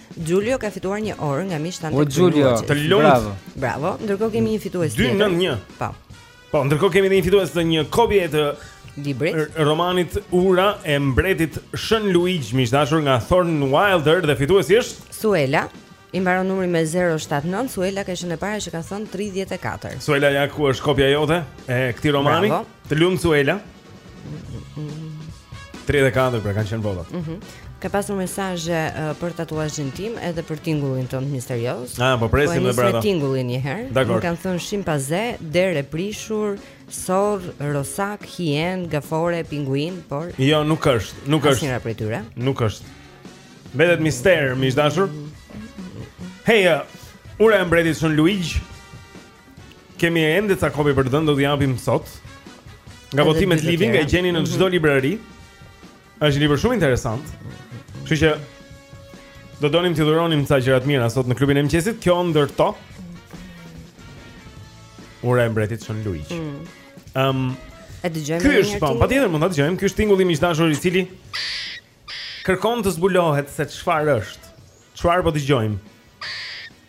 Giulio ka fituar një orë nga miqtë tanë.
O Giulio,
të lumtë.
Bravo.
Bravo. Ndërkohë kemi një fitues tjetër.
291.
Po.
Po, ndërkohë kemi një fitues të një kopje të
librit.
Romanit Ura e mbretit Shën Luigj, miq të dashur nga Thornton Wilder dhe fituesi është
Suela. I mbaron numri me 079, Suela ka qenë e para që ka thënë 34.
Suela ja ku është kopja jote e këtij romani?
Bravo.
Të lumtë Suela. 34 pra kanë qenë votat.
Mhm. Mm ka pasur mesazhe uh, për tatuazhin tim edhe për tingullin tonë misterioz.
Ah, po presim
po edhe
për atë.
Tingullin një herë. Kanë thënë shimpanze, derë e prishur, sorrë, rosak, hienë, gaforre, pinguin, por
Jo, nuk është, nuk është.
Asnjëra prej tyre.
Nuk është. Mbetet mister, miq të dashur. Hey, uh, ura e mbretit Shën Luigj. Kemi ende ca kopje për të dhënë, do t'i japim sot. Nga
botimet
Living e gjeni në çdo mhm. librari. Është libër shumë interesant. Kështu që do donim t'i dhuronim ca gjëra të mira sot në klubin e mëngjesit. Kjo ndër to. Ura e mbretit Shën Luigj.
Ëm mm.
um,
E dëgjojmë.
Ky është, po, patjetër mund ta dëgjojmë. Ky është tingulli miq të dashur i cili Kërkon të zbulohet se çfarë është. Çfarë po dëgjojmë?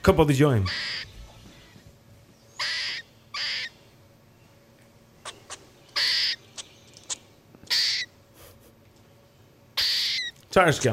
Kë po dëgjojmë? Çfarë është kjo?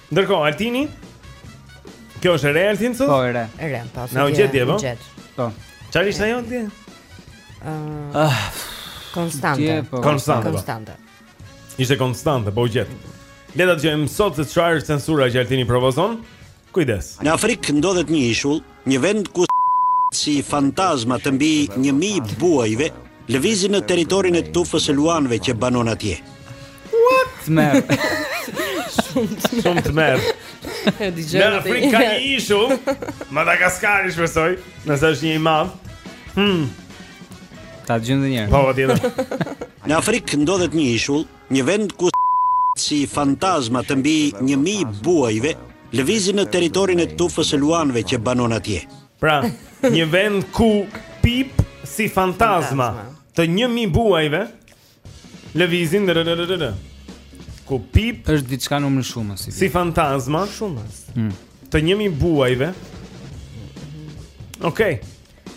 Ndërkohë Altini Kjo është e re Altin sot?
Po e re.
E re, po.
Na u gjet dje, po.
Po.
Çfarë ishte ajo dje?
Ëh.
Ah.
Konstante.
Po.
Konstante. Po.
Konstante.
Ishte konstante, po u gjet. Le ta dëgjojmë sot se çfarë është censura që Altini propozon. Kujdes.
Në Afrikë ndodhet një ishull Një vend ku si fantazma të mbi një mijë buajve lëvizin në territorin e tufës së luanëve që banon atje.
What? Tmerr.
Shumë tmerr.
E dëgjoj.
Në Afrikë ka një ishull, Madagaskari shpresoj, nëse është një i madh. Hm.
Ta gjendë një herë.
Po, po tjetër.
Në Afrikë ndodhet një ishull, Një vend ku si fantazma të mbi një mijë buajve lëvizin në territorin e tufës së luanëve që banon atje.
Pra, një vend ku pip si fantazma të një mi buajve Lëvizin dhe rrërërërë Ku pip
është diçka numër shumës si,
si fantazma
Shumës mm.
Të një mi buajve Okej
okay.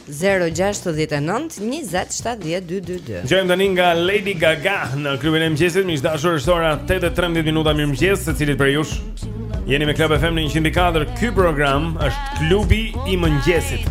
Zero gjashtëdhjetë e
nëntë njëzet shtatëdhjetë dy dy dy. Dëgjojmë tani nga Lady Gaga në klubin e mëngjesit, miq të dashur, është ora 8:13 minuta mirëmëngjes, secilit prej jush. Jeni me Club FM në 104. Ky program është klubi i mëngjesit.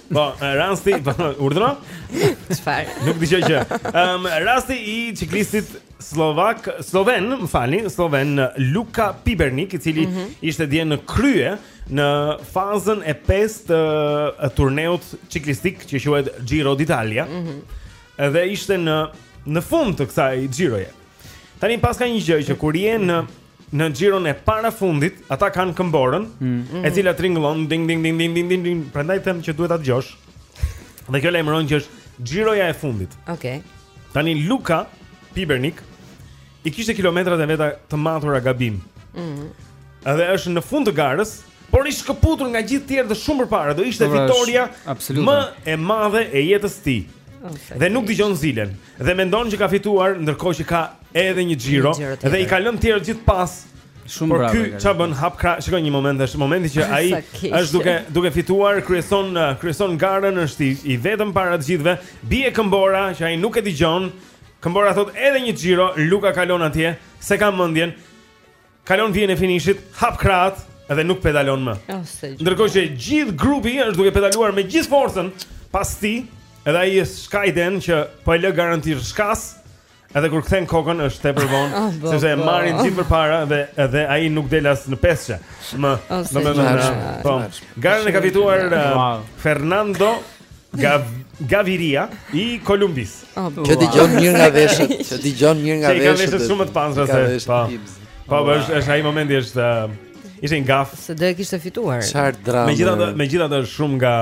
Po,
rasti, po, urdhëro?
Çfarë?
Nuk dëgjoj gjë. Ëm, rasti i ciklistit sllovak, sloven, më falni, slloven Luka Pibernik, i cili
mm -hmm.
ishte dje në krye në fazën e 5 të turneut ciklistik që quhet Giro d'Italia.
Mm -hmm.
Edhe ishte në në fund të kësaj Giroje. Tani paska një gjë që kur je në në xhiron e parafundit, ata kanë këmborën,
mm.
e cila tringëllon ding ding ding ding ding ding, ding prandaj them që duhet ta dëgjosh. Dhe kjo lajmëron që është xhiroja e fundit.
Okej. Okay.
Tani Luka Pibernik i kishte kilometrat e veta të matura gabim.
Mhm.
Mm Edhe është në fund të garës, Por i shkëputur nga gjithë tjerë dhe shumë përpara do ishte
fitorja
më e madhe e jetës së tij. Dhe nuk dëgjon zilen dhe mendon që ka fituar ndërkohë që ka edhe një xhiro dhe i ka lënë të tjerë gjithë pas.
Shumë bravo.
Por
ky
çfarë bën hap krahët, shikoj një moment, është momenti që ai është duke duke fituar, kryeson kryeson garën, është i, i vetëm para të gjithëve, bie këmbora që ai nuk e dëgjon. Këmbora thotë edhe një xhiro, Luka kalon atje, s'e ka mendjen. Kalon vijën e finishit, hap krahët dhe nuk pedalon më. Ndërkohë që gjithë grupi është duke pedaluar me gjithë forcën pas tij, edhe ai s'ka idenë që po e lë garën t'i shkasë. Edhe kur kthen kokën është tepër vonë,
oh,
sepse e marrin gjithë përpara dhe edhe ai nuk del as në pesë. Më,
më
më
më.
Po. Garën e ka fituar uh, Fernando Gav Gaviria i Kolumbis.
Oh,
që dëgjon mirë nga veshët, që dëgjon mirë nga
veshët. Ka
veshët
shumë të
pastra
se. Po. Po, po është është ai momenti është uh, ishte një gafë.
Se do e kishte fituar.
Çfarë drame.
Megjithatë, megjithatë është shumë nga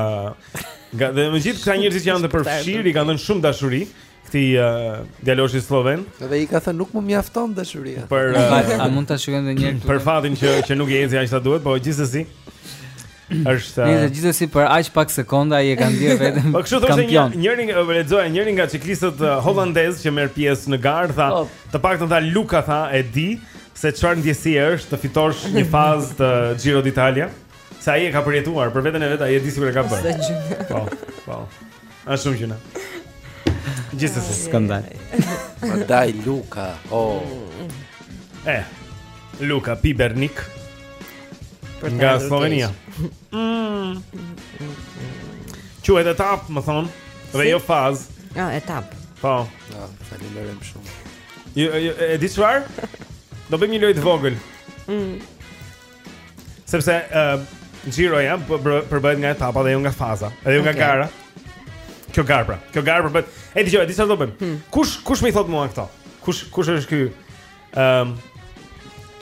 nga dhe megjithatë këta njerëzit që janë të përfshirë, i kanë dhënë shumë dashuri. Këtij djaloshi sloven.
Dhe i ka thënë nuk më mjafton dashuria.
Për
a mund ta shikojmë edhe një herë?
Për fatin që që nuk i eci aq sa duhet, po gjithsesi është
Nëse gjithsesi për aq pak sekonda ai e ka ndier veten.
Po kështu thoshte një njëri nga lexoja njëri nga ciklistët uh, holandezë që merr pjesë në garë tha,
oh.
të paktën tha Luka tha e di se çfarë ndjesie është të fitosh një fazë të Giro d'Italia. Se ai e ka përjetuar për veten e vet, ai e di sikur e ka bërë.
Sa gjynah.
Po, po. Është shumë gjynah. Gjithsesi
skandal.
Ma dai Luka. Oh.
Eh. Luka Pibernik. Nga Slovenia. Mm. Quhet etapë, më thonë, dhe jo fazë.
Jo, etapë.
Po.
Ja, faleminderit shumë.
Ju e di çfarë? Do bëjmë një lojë të vogël.
Mm.
Sepse ë uh, Giroja për, për, përbëhet nga etapa dhe jo nga faza, edhe jo nga
okay.
gara. Kjo garë pra. Kjo garë përbëhet. E dëgjoj, di çfarë do bëjmë.
Hmm.
Kush kush m'i thotë mua këto? Kush kush është ky? Ëm um,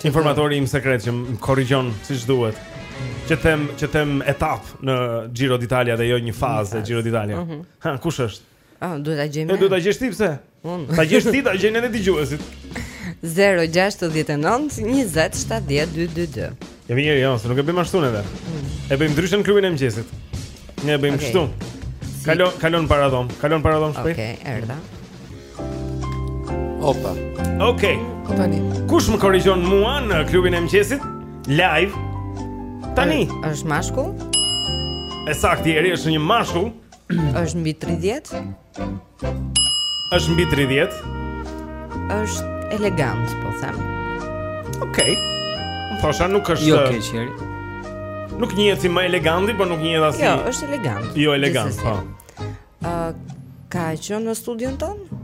informatori im sekret që më korrigjon siç duhet. Që them, që them etapë në Giro d'Italia dhe jo një fazë e Giro d'Italia.
Mm -hmm.
Ha, kush është?
Ah, duhet ta gjejmë.
Ne duhet ta gjesh ti pse?
Unë.
Ta gjesh ti, ta gjejnë edhe dëgjuesit.
0-6-19-27-12-2
E mirë, jo, se nuk e bëjmë ashtu neve mm. E bëjmë ndryshe në Klubin e Mëngjesit Ne e bëjmë
okay.
kështu Kalo, kalo në paradhomë Kalo në paradhomë shpejt
Oke, okay, erdha
Opa
Oke
okay. Tani
Kush më korrigjon mua në Klubin e Mëngjesit? Live Tani
është mashkull?
E saktë, Eri është një mashkull
Është mbi 30?
Është mbi 30?
Është elegant, po them.
Okej. Okay. Thosha nuk është
Jo keq, Eri.
Nuk njihet si më eleganti, por nuk njihet as.
Jo, është elegant.
Jo elegant, po.
Ë, uh,
ka qenë në studion tonë?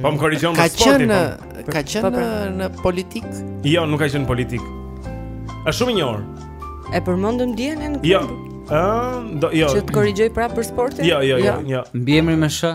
Po
më
korrigjon me
sportin.
Po.
Ka qenë
po,
po. në politik?
Jo, nuk ka qenë në politik. Është shumë i njohur.
E përmendëm dje në klub.
Jo. Ëh, do jo.
Që të korrigjoj prapë për sportin?
Jo, jo, jo, jo.
jo.
Mbiemri me sh.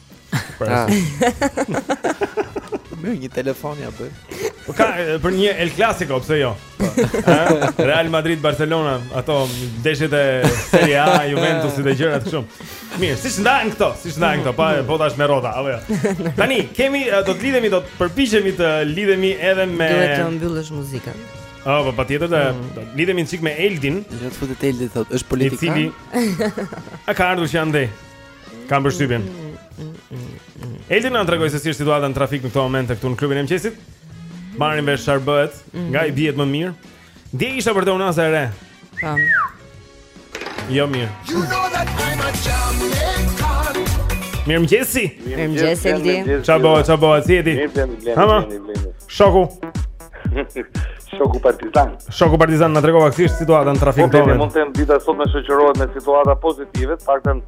Pra.
Mirë, një telefon ja bëj.
Po ka për një El Clasico, pse jo? Po. Real Madrid Barcelona, ato ndeshjet e Serie A, Juventus dhe gjëra të kështu. Mirë, siç ndahen këto, siç ndahen këto, pa po tash me rrota, apo jo. Tani kemi do të lidhemi, do të përpiqemi të lidhemi edhe me
Duhet të mbyllësh muzikën.
Ah, oh, po patjetër të mm. lidhemi një çik me Eldin.
Le të futet Eldi thotë, është politikan.
I cili A ka ardhur që andej? Kam përshtypjen. Eldi na tregon se si është situata në trafik në këtë moment këtu në klubin e mëngjesit. Marrin vesh çfarë bëhet, mhm. nga i dihet më mirë. Dje isha për te Unaza e Re.
Tam.
Jo mirë. Mirëmëngjesi
Mirëmëngjesi Eldi
Ça bëhet, ça bëhet, si
je ti
Hama, shoku
Shoku Partizan.
Shoku Partizan na trego pak si është situata në trafik
tonë.
Po,
mund të them dita sot më shoqërohet me situata pozitive, paktën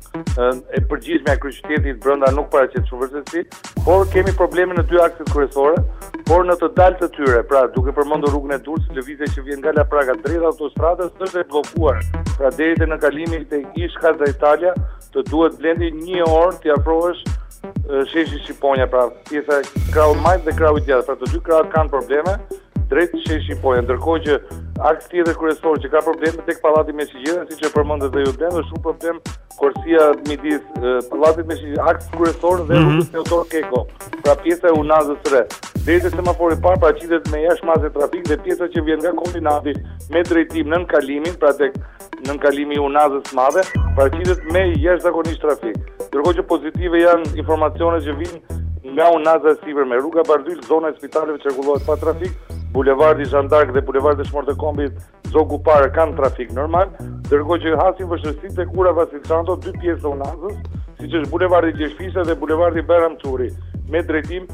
e përgjithshmja e kryeqytetit brenda nuk paraqet shumë vështirësi, por kemi probleme në dy akset kryesore, por në të dalë të tyre, pra duke përmendur rrugën e Durrësit, lëvizja që vjen nga Lapraka drejt autostradës është e bllokuar. Pra deri te nënkalimi te Casa Italia, të duhet Blendi 1 orë t'i afrohesh sheshit Shqiponja, pra Pjesa krahu i majtë dhe krahu i djathtë, pra të dy krahët kanë probleme drejt sheshit Shqiponja, ndërkohë që aks tjetër kryesor që ka probleme tek pallati me shigjeta, siç e përmendët dhe ju Blendi, është shumë problem korsia midis pallatit me shigjeta, aks kryesor dhe
mm -hmm.
rrugës Teodor Keko, pra pjesa e Unazës së Re. Drejt semaforit të parë paraqitet me jashtë masë trafik dhe pjesa që vjen nga kombinati me drejtim nënkalimin, pra tek Nënkalimi i unazës së madhe, paraqitet me jashtëzakonisht trafik. Ndërkohë që pozitive janë informacionet që vijnë nga unaza e sipërme, rruga Bardhyl, zona e spitaleve qarkullohet pa trafik, bulevardi Zhan d'Ark dhe bulevardi Dëshmorët e Kombit, Zogu i Parë kanë trafik normal, ndërkohë që hasin vështirësi tek ura Vasil Shanto, dy pjesë të unazës, siç është bulevardi Gjergj Fishta dhe bulevardi Bajram Curri, me drejtim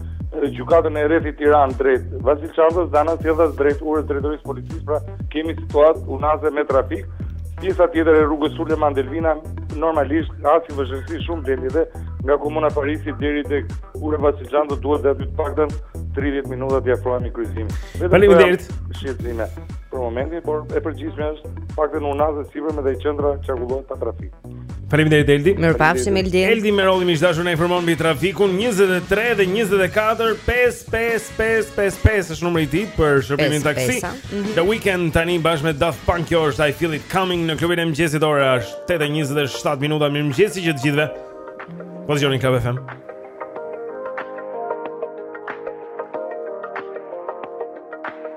gjykatën e rrethit Tiranë drejt Vasil Shantos, dhe anasjelltas drejt urës drejtorisë së policisë pra Kemi situatë unaze me trafik, pjesa tjetër e rrugës Sulejman Delvina normalisht hasim vështirësi shumë Blendi dhe nga Komuna e Parisit deri tek Ura Vasil Shanto duhet aty të paktën 30 minuta t'i afrohemi kryqëzimit.
Faleminderit.
Shqetësime për momentin, por e përgjithshmja është paktën unaza e sipërme dhe qendra qarkullohet pa trafik.
Faleminderit Eldi.
Mirpafshim Eldi.
Eldi Merolli miq të dashur na informon mbi trafikun 23 dhe 24 5 5 5 5 5 është numri i tij për shërbimin taksi.
Mhm.
The Weeknd tani bashkë me Daft Punk kjo është I feel it coming në klubin e mëngjesit ora është 8:27 minuta mirëmëngjesi që të gjithëve. Po dëgjoni Club FM.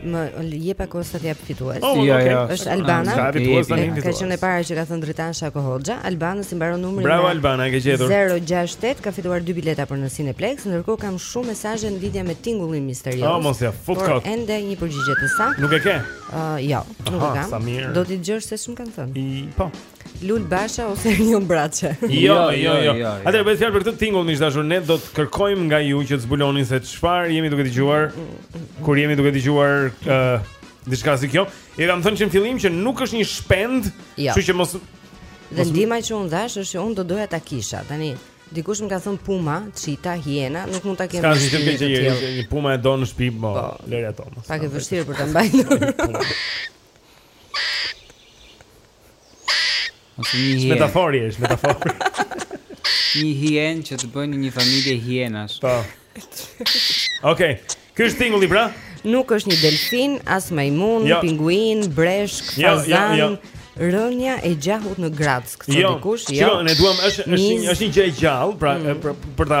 Më jep pak kohë sa të
jap fitues.
Oh, ja, okay. ja.
Është Albana.
Ka fitues tani.
Ka qenë e para që ka thënë Dritan Shako Hoxha. Albanës i mbaron numri.
Bravo Albana, e ke gjetur.
068 ka fituar dy bileta për në Cineplex, ndërkohë kam shumë mesazhe në lidhje me tingullin misterioz.
Oh, mos ja fut kot.
Por ende një përgjigje të saktë.
Nuk e ke?
Ëh, uh, jo, nuk e kam. Do t'i dëgjosh se ç'më kanë thënë.
I, po.
Lul Basha ose Erion Braçe.
Jo, jo, jo. Atëherë bëhet fjalë për këtë tingull miq të dashur, ne do të kërkojmë nga ju që të zbuloni se çfarë jemi duke dëgjuar kur jemi duke dëgjuar ë uh, diçka si kjo. E kam thënë që në fillim që nuk është një shpend,
jo.
kështu që mos
Dhe ndihma që unë dhashë është që unë do doja ta kisha. Tani dikush më ka thënë puma, çita, hiena, nuk mund ta kem.
Ka
gjithë
të
tjerë,
një puma e do në shtëpi, po, po. lëri ato.
Pak e vështirë për ta mbajtur.
Ose një hienë.
Metaforë është, metaforë.
Një hienë që të bëjnë një familje hienash.
Po. Okej. Ky është tingulli pra?
Nuk është një delfin, as majmun,
jo.
pinguin, breshkë,
jo, jo,
fazan.
Jo,
jo, jo. Rënia e gjahut në grackë, këtë
jo.
dikush, jo.
Jo, ne duam është është një është një gjë e gjallë, pra mm. për, për ta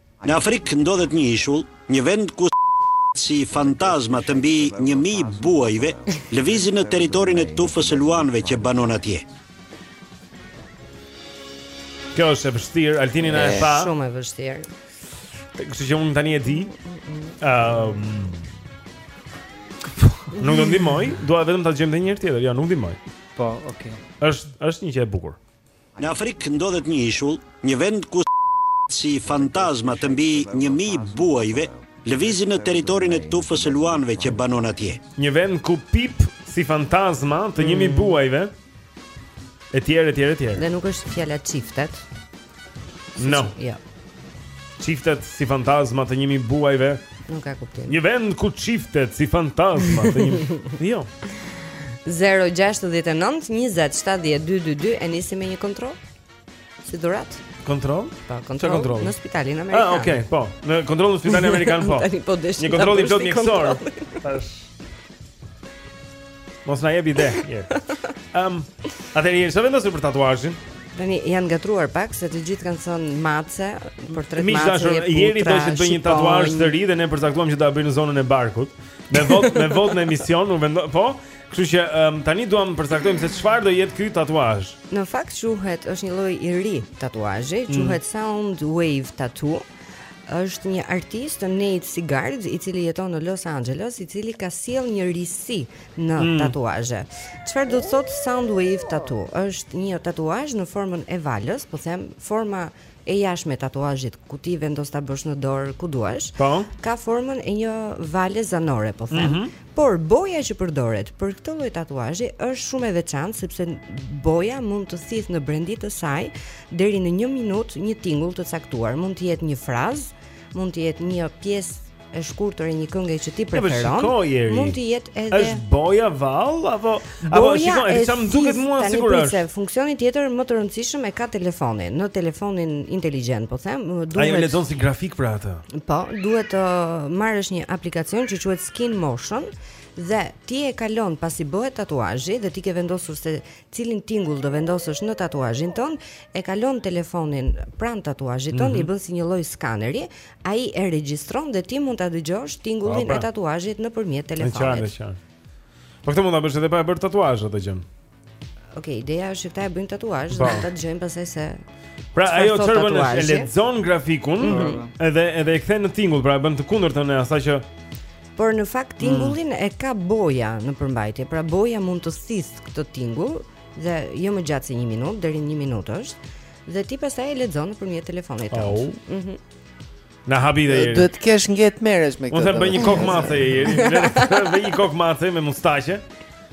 Në Afrikë
ndodhet një ishull, një vend ku si fantazma të mbi një mijë buajve lëvizin në territorin e tufës së luanëve që banon atje.
Kjo është e vështirë, Altini na e tha.
Shumë e vështirë.
Kështu që unë tani e di. Ëm. Um, nuk do ndihmoj, dua vetëm ta dëgjojmë edhe një herë tjetër. Jo, nuk ndihmoj.
Po, okay.
Është është një gjë e bukur.
Në Afrikë ndodhet një ishull, një vend ku si fantazma të mbi një mijë buajve lëvizin në territorin e tufës së luanëve që banon atje.
Një vend ku pip si fantazma të
një
mijë mm. buajve etj etj etj.
Dhe nuk është fjala çiftet.
No.
Jo.
Çiftet si fantazma të një mijë buajve.
Nuk ka kuptim.
Një vend ku çiftet si fantazma të njëmi. jo.
069 20 70 222 E nisi me një kontrol Si durat
Kontrol?
Pa,
po,
kontrol,
kontrol
në spitalin ah, amerikan
A, oke, okay, po Në kontrol në spitalin amerikan, po,
po
Një kontrol i
plotë
mjekësor Tash Mos na jep ide. Ëm, atëherë keni vendosur për tatuazhin?
Tani janë ngatërruar pak se të gjithë kanë thënë mace, portret mace.
Miq
të
dashur, Jeri do të bëj një tatuazh të ri dhe ne përcaktuam që ta bëjmë në zonën e barkut. Me votë, me votë në emision, u vendo, po. Kështu që um, tani duam të përcaktojmë se çfarë do jetë ky tatuazh.
Në fakt quhet, është një lloj i ri tatuazhi,
mm.
quhet mm. Sound Wave Tattoo. Është një artist Nate Sigard, i cili jeton në Los Angeles, i cili ka sjellë një risi në
mm.
tatuazhe. Çfarë do të thotë Soundwave Tattoo? Është një tatuazh në formën e valës, po them forma e jashtme e tatuazhit, ku ti vendos ta bësh në dorë ku duash,
po.
ka formën e një vale zanore, po them.
Mm -hmm.
Por boja që përdoret për këtë lloj tatuazhi është shumë e veçantë sepse boja mund të thithë në brendi të saj deri në 1 minutë një tingull të caktuar. Mund të jetë një frazë, mund të jetë një pjesë e shkurtër e një kënge që ti
po,
preferon. Mund të jetë edhe
Është boja vallë apo apo shikoj, më duket mua sigurisht.
Tani funksioni tjetër më të rëndësishëm e ka telefoni. Në telefonin inteligjent, po them, duhet Ai
lexon si grafik për atë.
Po, duhet të marrësh një aplikacion që quhet skin motion dhe ti e kalon pasi bëhet tatuazhi dhe ti ke vendosur se cilin tingull do vendosësh në tatuazhin tënd, e kalon telefonin pranë tatuazhit tënd,
mm -hmm.
i mhm. bën si një lloj skaneri, ai e regjistron dhe ti mund ta dëgjosh tingullin
pra, pra.
e tatuazhit nëpërmjet
telefonit. E qartë,
e
qartë. Po këtë mund ta bësh edhe pa e bërë tatuazh atë gjënë.
Ok, ideja është që ta bëjmë tatuazh dhe po. ta dëgjojmë pastaj se
Pra ajo çfarë bën është e lexon grafikun
mm -hmm.
edhe edhe e kthen në tingull, pra e bën të kundërtën e asaj që
Por në fakt tingullin mm. e ka boja në përmbajtje, pra boja mund të thithë këtë tingull dhe jo më gjatë se 1 minutë, deri në 1 minutë është dhe ti pastaj e lexon nëpërmjet telefonit tënd.
Oh.
Mhm.
Mm Na habite Jeri.
Duhet të kesh nge të merresh me këtë.
Unë them bëj një kokëmadhe Jeri. Bëj një kokëmadhe me mustaqe.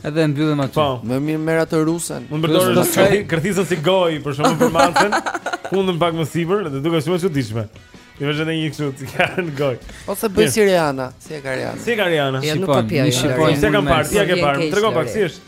Edhe mbyllim atë.
Po.
Më mirë merr atë rusen.
Mund të përdorësh kërthizën si gojë për shkakun për mathen. Hundën pak më sipër dhe duket shumë e çuditshme. I vëzhën e një kështu të kërën në gojë
Ose bëj si Rihanna Si e ka Rihanna
Si e ka Rihanna
Si po,
një shqiponjë
S'e kam parë, ti e ke parë
Më
trego pak, si është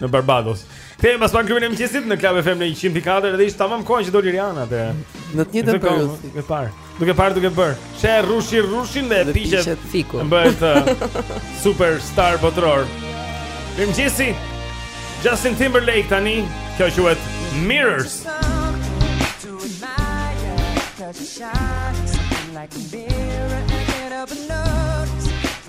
në Barbados. Kthehem pas pak te Klubi i mëngjesit në Club FM në 104 dhe ishte tamam koha që doli Rihanna atëherë.
Në të njëjtën periudhë.
Duke parë, duke parë duke bërë. Sheh rrushi rrushin dhe,
dhe
piqet. Bëhet uh, superstar botëror. Mirëmëngjesi. Justin Timberlake tani, kjo quhet Mirrors.
Shine, like a mirror, get up and
know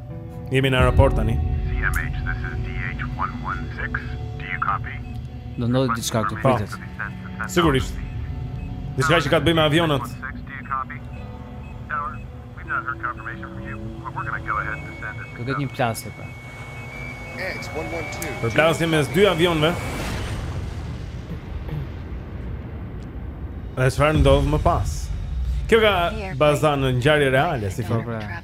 Jemi në aeroport tani.
CMH, this is DH116. Do you copy?
Do ndodhë diçka këtu pritet. Po.
Sigurisht. Diçka që ka të bëjë me avionët.
Do
ketë një plasje pra.
Përplasje mes dy avionëve. Dhe çfarë ndodh më pas? Kjo ka baza në ngjarje reale, si thonë.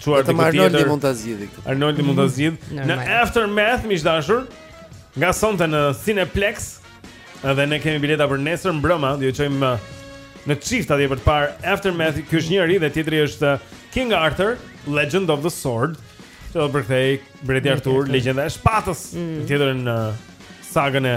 çuar diku tjetër.
Arnoldi mund ta zgjidhë këtë.
Arnoldi mund ta mhm. zgjidhë.
Në
Aftermath miq të dashur, nga sonte në Cineplex, edhe ne kemi bileta për nesër mbrëma, do ju çojmë uh, në çift atje për të parë Aftermath, ky është njëri dhe tjetri është uh, King Arthur, Legend of the Sword. Se po e përkthej Mbreti Arthur, legjenda e shpatës,
mm.
tjetrin në uh, sagën e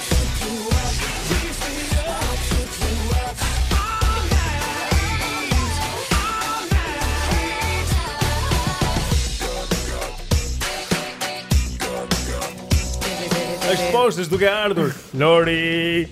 është duke ardhur. Lori.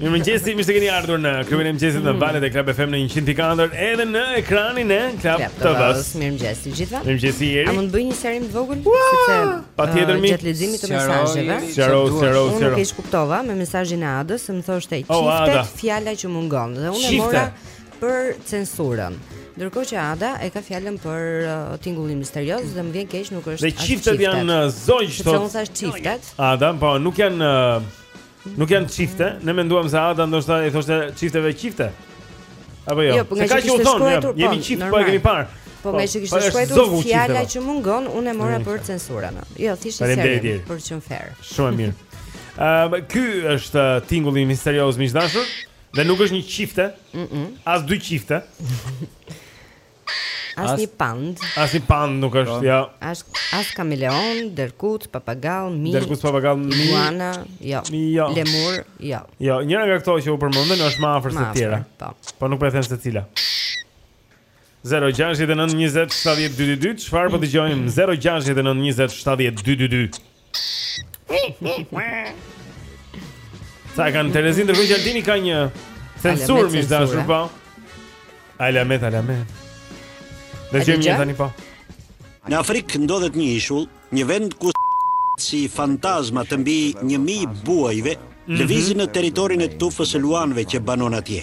Mirëmëngjesi, mirë se keni ardhur në klubin e mëngjesit në mm. valët e Club FM në 100.4 Edhe në ekranin e Club TV-së
Mirëmëngjesi të gjithëve
Mirëmëngjesi Jeri A
mund të bëj një sqarim të vogël? Wow!
Patjetër mi.
Gjatë leximit të mesazheve.
Sqaro, sqaro, sqaro.
Unë keq kuptova me mesazhin e Adës, se më thoshte çiftet fjala që mungon dhe unë e mora për censurën. Ndërkohë që Ada e ka fjalën për uh, tingullin misterioz dhe më vjen keq nuk është as çifte.
Dhe çiftet janë uh, zogj
thotë.
Sepse
unë thashë çiftet.
Ada, po nuk janë uh, Nuk janë çifte, ne menduam se Ada ndoshta i thoshte çifteve çifte. Apo jo.
jo po
se ka
që
u thonë, jo,
po,
jemi çift, po e kemi parë.
Po
ngaqë
kishte shkruar fjala që mungon, unë e mora për censurën. Jo, thjesht
sqarim
për të qenë fair.
Shumë mirë. Ëm ehm, ky është uh, tingulli misterioz miq të dashur dhe nuk është një çifte.
Mm.
As dy çifte.
As një panda.
As një panda nuk është, po. jo.
As as kameleon, derkut, papagall, mi.
Derkut, papagall, mi.
Iguana, jo.
Mi, jo.
Lemur, jo.
Jo, njëra nga këto që u përmendën është më afër se të tjera.
Po.
Po nuk po e them se cila. 069 20 70 222, çfarë po dëgjojmë? 069 20 70 222. Sa e kanë terezinë dëgjo që Altini ka një Censurë
miq
të dashur po Alamet, alamet Dhe çmim tani po
Në Afrikë ndodhet një ishull Një vend ku si fantazma të mbi një mijë buajve
mm -hmm.
Lëvizin në territorin e tufës së luanve që banon atje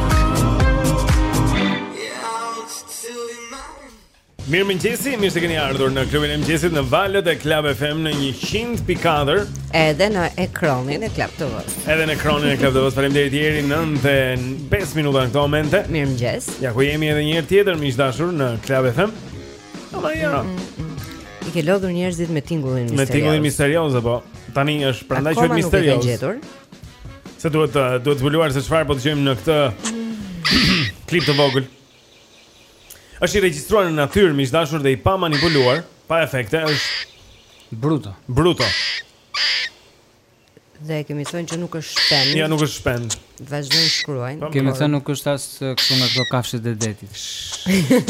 Mirëmëngjesi,
mirë se keni ardhur në klubin e mëngjesit në valët e Club FM në 100.4
Edhe në ekranin e Club TV-së
Edhe në ekranin e Club TV-së, faleminderit Jeri 9 e 5 minuta në këto momente
Mirëmëngjes
Ja ku jemi edhe një herë tjetër, miq të dashur në Club FM Ama ja mm, mm, mm.
I ke lodhur njerëzit me tingullin
misterioz
Me
tingullin misterioz, apo Tani është prandaj quhet misterioz Se duhet duhet zbuluar se çfarë po dëgjojmë në këtë klip të vogël. Është i regjistruar në natyrë, miq të dashur dhe i pamanipuluar, pa efekte, është
bruto.
Bruto.
Dhe kemi thënë që nuk është shpend.
Ja nuk është shpend.
Vazhdojnë shkruajnë.
Po, kemi thënë nuk është as kështu nga këto kafshët e detit.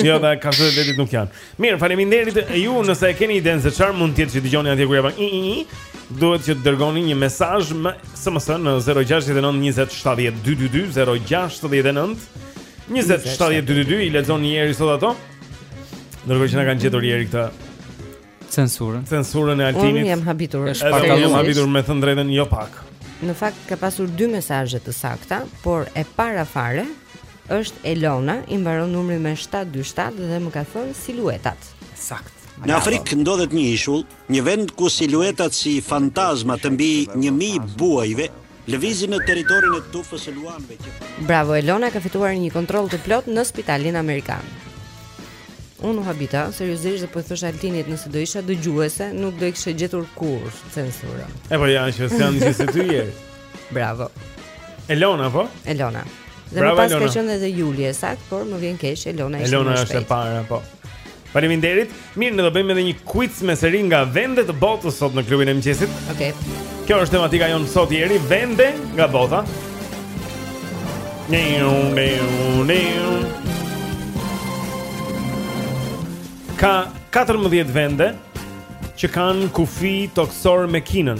Jo, dhe kafshët e detit nuk janë. Mirë, faleminderit e ju nëse e keni idenë se çfarë mund të jetë që dëgjoni atje kur ja bën. Duhet që të dërgoni një mesazh me SMS në 069 20 70 222 069 20 70 222 i lexon Eri sot ato. Ndërkohë që na kanë gjetur Eri këtë
censurën.
Censurën e Altinit.
Unë jam habitur.
Edhe unë jam habitur me thënë drejtën jo pak.
Në fakt ka pasur dy mesazhe të sakta, por e para fare Është Elona, i mbaron numri me 727 dhe më ka thënë siluetat.
Sakt.
Në Afrikë ndodhet një ishull, një vend ku siluetat si fantazma të mbi 1000 buajve lëvizin në territorin e tufës së luanëve që
Bravo Elona ka fituar një kontroll të plotë në spitalin amerikan. Unë u habita, seriozisht dhe po i thosha Altinit nëse do isha dëgjuese, nuk do e kisha gjetur kurrë censurën.
E po ja, që s'janë si ty je.
Bravo.
Elona po?
Elona. Dhe
Bravo,
më pas
Elona.
ka qenë edhe Julie, sakt, por më vjen keq Elona ishte.
Elona është e para, po. Faleminderit. Mirë, ne do bëjmë edhe një quiz me seri nga vende të botës sot në klubin e mëngjesit.
Okej.
Kjo është tematika jonë sot Eri, vende nga bota. Niu, niu, niu. Ka 14 vende që kanë kufi tokësor me Kinën.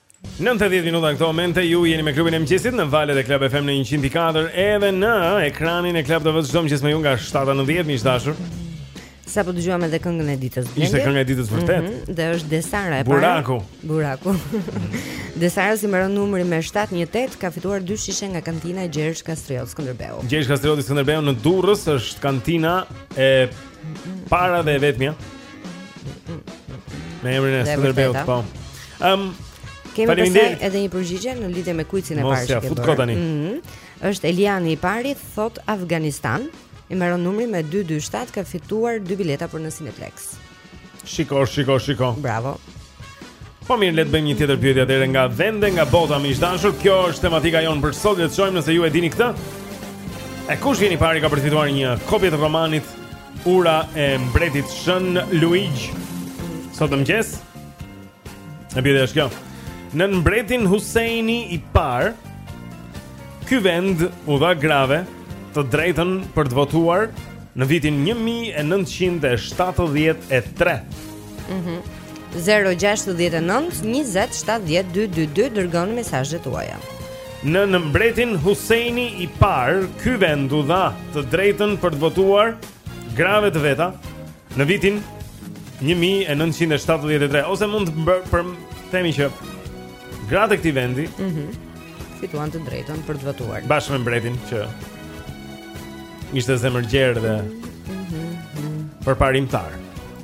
19 minuta në këto momente ju jeni me klubin e mëngjesit në valët e Club FM në 100.4 edhe në ekranin e Club TV çdo mëngjes me ju nga 7 në 10 miq të
dashur. Sapo dëgjuam edhe këngën e ditës.
Ishte kënga e ditës vërtet.
Mm -hmm, dhe është Desara e para.
Buraku.
Buraku. Desara i mbaron numri me 718 ka fituar dy shishe nga kantina Gjergj Kastriot Skënderbeu.
Gjergj Kastriot Skënderbeu në Durrës është kantina e para dhe e vetmja. Me emrin e Skënderbeut, po. Ëm um,
Kemi pastaj edhe një përgjigje në lidhje me kuicin e parë që kemi.
Mos ja
Mhm. Është Eliani i pari thotë Afganistan, i mbaron numri me 227 ka fituar dy bileta për në Cineplexx.
Shiko, shiko, shiko.
Bravo.
Po mirë, le të bëjmë një tjetër pyetje atëherë nga vende, nga bota miq të dashur. Kjo është tematika jonë për sot, le të shohim nëse ju e dini këtë. E kush vjen i pari ka për të fituar një kopje të romanit Ura e mbretit Shën Luigj. Sot në mëngjes. E pyetja është kjo. Nën mbretin Huseini i parë, ky vend u dha grave të drejtën për të votuar në vitin 1973.
Mhm. Mm 0-6-19-27-12-22 Dërgoni mesazhet tuaja
Nën mbretin Husejni i parë Ky vend u dha të drejtën për të votuar Grave të veta Në vitin 1973 Ose mund ta përthemi që Gratë e këtij vendi
mm -hmm. Fituan të drejtën për të votuar
Bashkë me mbretin që Ishte zemërgjerë dhe
mm -hmm. Përparimtar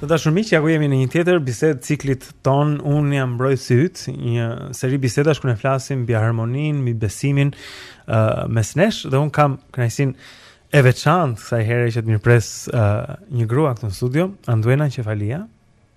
Të dashur miq, ja ku jemi në një tjetër bisedë të ciklit tonë Unë jam mbrojtësi yt, një seri bisedash ku ne flasim mbi harmoninë, mbi besimin uh, mes nesh dhe unë kam kënaqësinë e veçantë kësaj here që të mirëpres uh, një grua këtu në studio, Anduena Qefalia.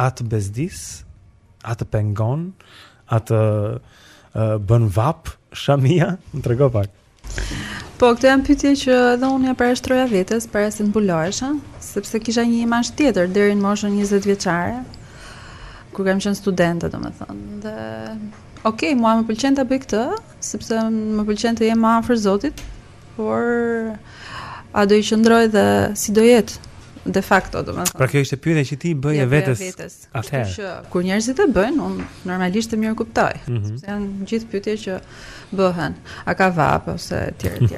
A të bezdis, a të pengon, a të uh,
bën vapë shamia, më trego pak.
Po, këto janë pyetje që edhe unë ia parashtroja vetes, para se të mbulohesha, sepse kisha një imazh tjetër, deri në moshën 20-vjeçare, kur kam qenë studente, domethënë. Dhe, okej, mua më pëlqen ta bëj këtë, sepse më pëlqen të jem më afër Zotit, Por a do t'i qëndroj dhe si do jetë de facto domethënë.
Pra kjo ishte pyetja që ti
i bëje
vetes.
Vetes. Kështu që kur njerëzit e bëjnë, unë normalisht e mirëkuptoj. Mm
-hmm.
Sepse janë gjithë pyetje që bëhen. A ke vapë ose etj etj.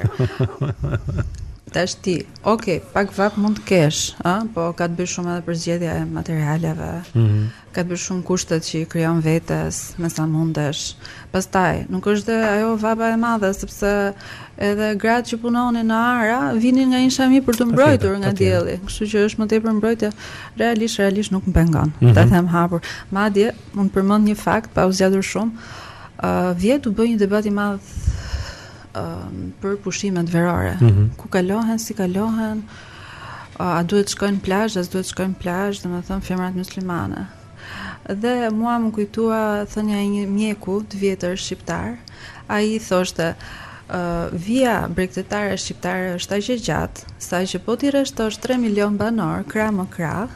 Tash ti, ok, pak vapë mund të kesh, ë, po ka të bëjë shumë edhe përzgjedhja e materialeve.
Mm -hmm.
Ka të bëjë shumë kushtet që ia krijon vetes, me sa mundesh. Pastaj, nuk është dhe ajo vapa e madhe sepse edhe gratë që punonin në ara vinin nga një shami për t'u mbrojtur nga dielli. Kështu që është më tepër mbrojtje realisht realisht nuk më pengon.
Mm -hmm.
Ta them hapur. Madje, mund të përmend një fakt pa u zgjatur shumë. Ë uh, vjet u bë një debat i madh uh, për pushimet verore,
mm -hmm.
ku kalohen, si kalohen, A duhet të shkojnë në plazh, a s'duhet të shkojnë në plazh, domethënë femrat muslimane. Dhe mua më kujtua thënia e një mjeku të vjetër shqiptar. Ai thoshte, ë vija bregdetare shqiptare është aq e gjatë, sa që po t'i rreshtosh 3 milion banorë krah më krah,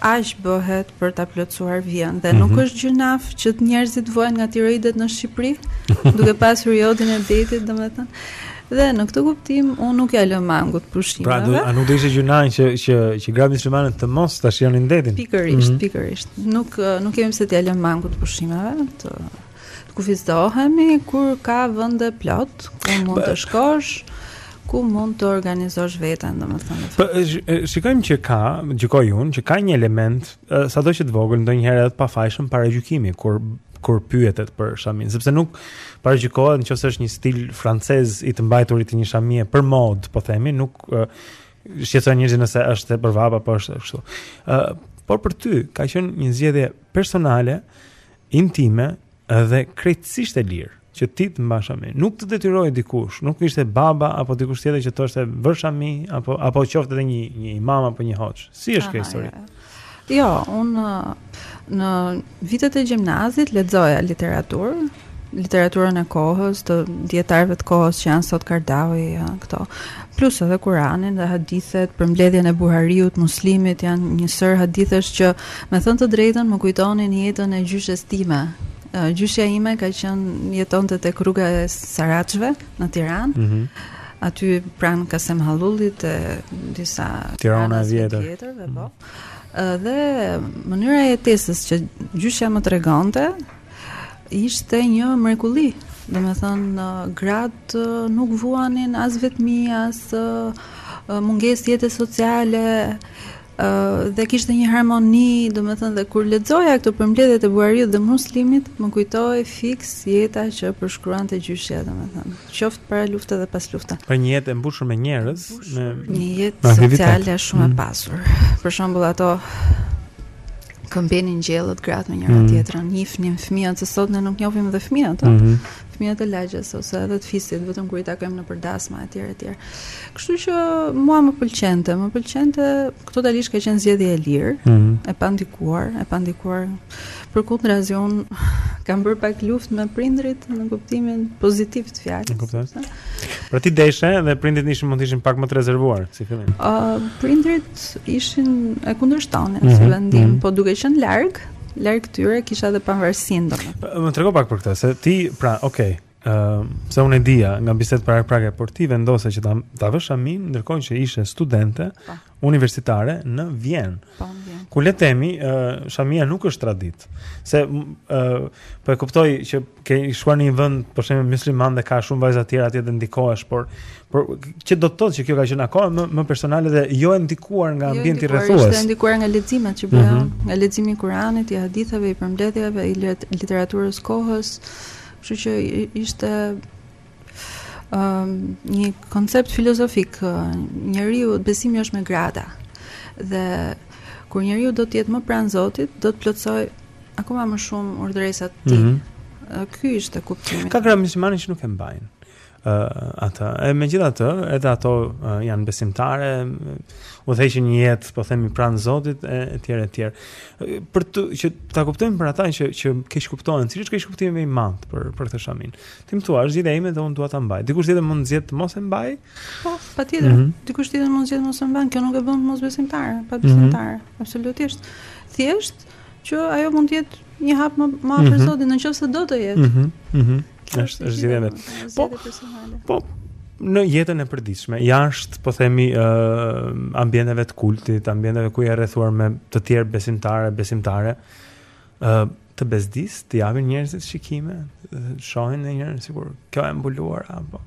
aq bëhet për ta plotësuar vijën dhe mm -hmm. nuk
mhm.
është gjynaf që njerëzit të vuajnë nga tiroidet në Shqipëri, duke pasur jodin e detit, domethënë. Dhe në këtë kuptim unë nuk ia lë mangut pushimeve.
Pra, do, a nuk do ishte gjynaf që që që gratë muslimane të mos ta shijonin detin?
Pikërisht,
mm -hmm.
pikërisht. Nuk nuk kemi pse t'ia lëmë mangut pushimeve, të Të kufizohemi kur ka vende plot, ku mund të shkosh, ku mund të organizosh veten, domethënë.
Po shikojmë që ka, gjykoj unë, që ka një element sado që të vogël ndonjëherë edhe të pafajshëm paragjykimi kur kur pyetet për shaminë, sepse nuk paragjykohet nëse është një stil francez i të mbajturit të një shamie për modë, po themi, nuk shqetëson njerëzit nëse është për vapë apo është kështu. Ë, uh, por për ty ka qenë një zgjedhje personale intime dhe krejtësisht e lirë që ti të mbash shaminë. Nuk të detyroi dikush, nuk ishte baba apo dikush tjetër që të thoshte vër shami apo apo qoftë edhe një një imam apo një hoxhë. Si është kjo histori?
Jo, jo. jo, unë në vitet e gjimnazit lexoja literaturë, literaturën e kohës, të dijetarëve të kohës që janë sot Kardavi, ja, këto. Plus edhe Kur'anin dhe hadithet, përmbledhjen e Buhariut, Muslimit, janë një sërë hadithesh që Me thënë të drejtën më kujtonin jetën e gjyshes time. Gjyshja ime ka qenë jetonte tek rruga e Saraçëve në Tiranë.
Mm -hmm.
Aty pranë Kasem Hallullit e disa
Tirana e vjetër.
Dhe, mm -hmm. po. Mhm. Dhe mënyra e jetesës që gjyshja më tregonte ishte një mrekulli. Domethënë, gratë nuk vuanin as vetëmi, as mungesë jete sociale, Uh, dhe kishte një harmoni, domethënë dhe kur lexoja këto përmbledhjet e Buhariut dhe Muslimit, më kujtohej fiks jeta që përshkruante gjyshja, domethënë, qoftë para luftës dhe pas luftës.
Për një jetë e mbushur me njerëz, me...
një jetë sociale shumë
mm.
e pasur. Për shembull ato këmbenin gjellët gratë me njëra
mm.
tjetrën, njifnin fëmijët, se sot ne nuk njofim dhe fëmijët, mm
-hmm.
fëmijët e lagjes ose edhe të fisit, vetëm kur i takojmë nëpër dasma etj etj. Kështu që mua më pëlqente, më pëlqente totalisht ka qenë zgjedhje e lirë,
mm
-hmm. e pandikuar, e pandikuar. Përkundrazi unë kam bërë pak luftë me prindrit në kuptimin pozitiv të fjalës.
Kuptoj. Pra ti deshe dhe prindrit ishin mund të ishin pak më të rezervuar si fillim.
Ë uh, prindrit ishin e kundërshtonin
mm -hmm.
si mhm, vendim,
mm -hmm.
po duke qenë larg, larg tyre kisha edhe pavarësinë domethënë.
Më trego pak për këtë, se ti pra, okay, ë uh, se unë e dija nga bisedë para prake, por ti vendose që ta ta vësh shaminë ndërkohë që ishe studente po. Po. universitare në Vjenë.
Po, në Vjenë.
Ku le të themi, ë uh, shamia nuk është traditë. Se ë uh, po e kuptoj që ke shkuar në një vend, për shembull, mysliman dhe ka shumë vajza të tjera atje dhe ndikohesh, por por që do të thotë që kjo ka qenë akoma më më personale dhe jo e ndikuar nga
jo ambienti
rrethues.
Jo, është ndikuar nga leximet që bëja,
mm
-hmm. nga leximi i Kuranit, i haditheve, i përmbledhjeve, i literaturës së kohës. Kështu që ishte um, një koncept filozofik, njeriu besimi është me grada. Dhe kur njeriu do të jetë më pranë Zotit, do të plotësoj akoma më shumë urdhëresat e tij.
Mm
-hmm. Ky ishte kuptimi.
Ka gra muslimane që nuk e mbajnë uh, atë. E megjithatë, edhe ato uh, janë besimtare, udhëheqin një jetë, po themi pranë Zotit e etj etj. Për të që ta kuptojmë për ata që që keqkuptohen, cili është keqkuptimi më i madh për për këtë shamin. Ti më thua, është zgjedhja ime dhe unë dua ta mbaj. Dikush tjetër mund të zgjedhë të mos e mbaj?
Po, patjetër.
Mm -hmm.
Dikush tjetër mund të zgjedhë mos e mbaj, kjo nuk e bën mosbesimtare, pa mhm. besimtare. Mm -hmm. Absolutisht. Thjesht që ajo mund të jetë një hap më më afër
mm -hmm.
Zotit, nëse do të jetë.
Mhm. Mm mhm. Mm është është zgjedhja vet. Po. Po në jetën e përditshme, jashtë po themi ë uh, ambienteve të kultit, ambienteve ku je rrethuar me të tjerë besimtarë, besimtare, ë uh, të bezdisë, të japin njerëzit shikime, shohin njerëz sikur kjo e mbuluar, apo,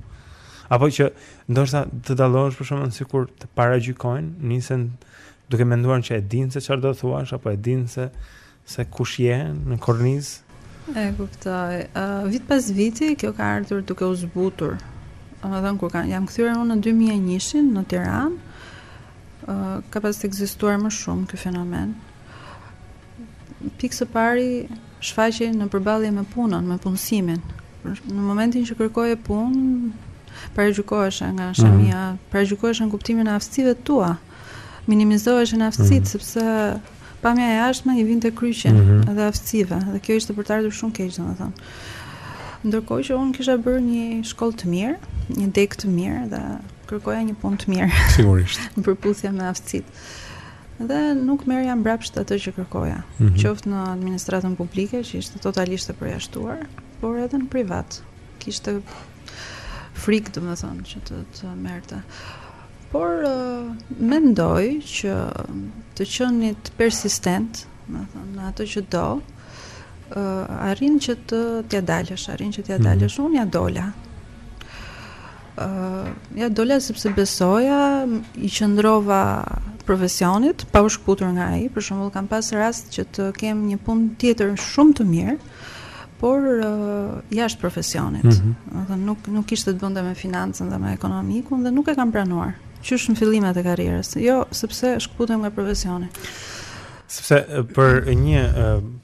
apo që ndoshta të dallosh, për shembull, sikur të paragjykojnë, nisen duke menduar që e din se çfarë do të thuash, apo e din se, se kush je në kornizë.
E kuptoj, uh, vit pas viti kjo ka ardhur duke u zbutur, domethënë kur kanë, jam kthyer unë në 2001 në Tiranë, uh, ka pas ekzistuar më shumë ky fenomen, Pikë së pari shfaqej në përballje me punën, me punësimin. Në momentin që kërkoje punë, paragjykoheshe nga mhm. shamia, mm -hmm. paragjykoheshe në kuptimin e aftësive tua. Minimizoheshin aftësit mm -hmm. sepse pamja e jashtme i vinte kryqin
mm
-hmm. dhe aftësive dhe kjo ishte për të ardhur shumë keq, domethënë. Ndërkohë që unë kisha bërë një shkollë të mirë, një degë të mirë dhe kërkoja një punë të mirë.
Sigurisht.
Në përputhje me aftësitë. Dhe nuk merrja mbrapsht atë që kërkoja,
mm -hmm.
qoftë në administratën publike që ishte totalisht e përjashtuar, por edhe në privat. Kishte frikë, domethënë, që të të merrte. Por uh, mendoj që të qenit persistent, domethënë, në atë që do, uh, arrin që të t'ja dalësh, arrin që t'ja
mhm.
dalësh, mm -hmm. unë ja dola. Ja dola sepse besoja, i qëndrova profesionit, pa u shkputur nga ai. Për shembull, kam pas rast që të kem një punë tjetër shumë të mirë, por uh, jashtë profesionit.
Mm
-hmm. Dhe nuk nuk kishte të bënte me financën dhe me ekonomikun dhe nuk e kam pranuar. Qysh në fillimet e karrierës. Jo, sepse shkputem nga profesioni.
Sepse për një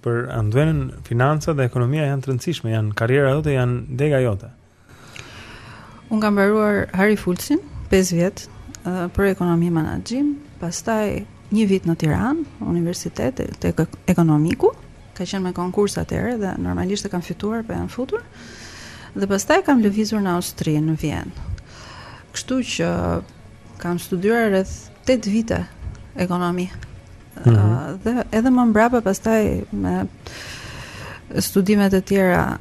për Anduenën financa dhe ekonomia janë të rëndësishme, janë karriera jote, janë dega jote.
Unë kam mbaruar Harry Fulcin, 5 vjet për ekonomi e menaxhim, pastaj një vit në Tiranë, universitet te ekonomiku, ka qenë me konkurs atëherë dhe normalisht e kam fituar, po jam futur. Dhe pastaj kam lëvizur në Austri, në Vjenë. Kështu që kam studiuar rreth 8 vite ekonomi
mm
-hmm. uh, dhe edhe më mbrapa pastaj me studimet e tjera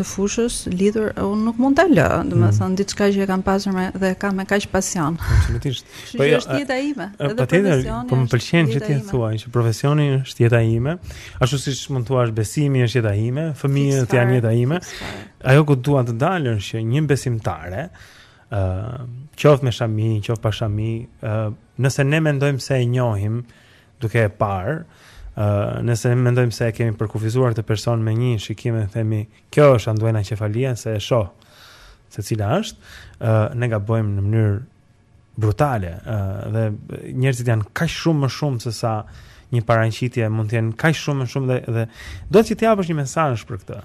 të fushës lidhur unë nuk mund ta lë, domethënë mhm. diçka që e kam pasur me dhe kam me kaq pasion.
Absolutisht.
Po jo, është jeta ime, edhe profesioni.
Po më pëlqen që ti thua që profesioni është jeta ime, ashtu siç mund thua është besimi është jeta ime, fëmijët janë jeta ime. Ajo ku dua të dal është që një besimtare ë qoftë me shami, qoftë pa shami, ë nëse ne mendojmë se e njohim duke e parë, ë nëse ne mendojmë se e kemi përkufizuar këtë person me një shikim e themi, kjo është Anduena Qefalia se e shoh se cila është, ë ne gabojmë në mënyrë brutale, ë dhe njerëzit janë kaq shumë më shumë se sa një paraqitje mund të jenë kaq shumë më shumë dhe dhe dua që të japësh një mesazh për këtë.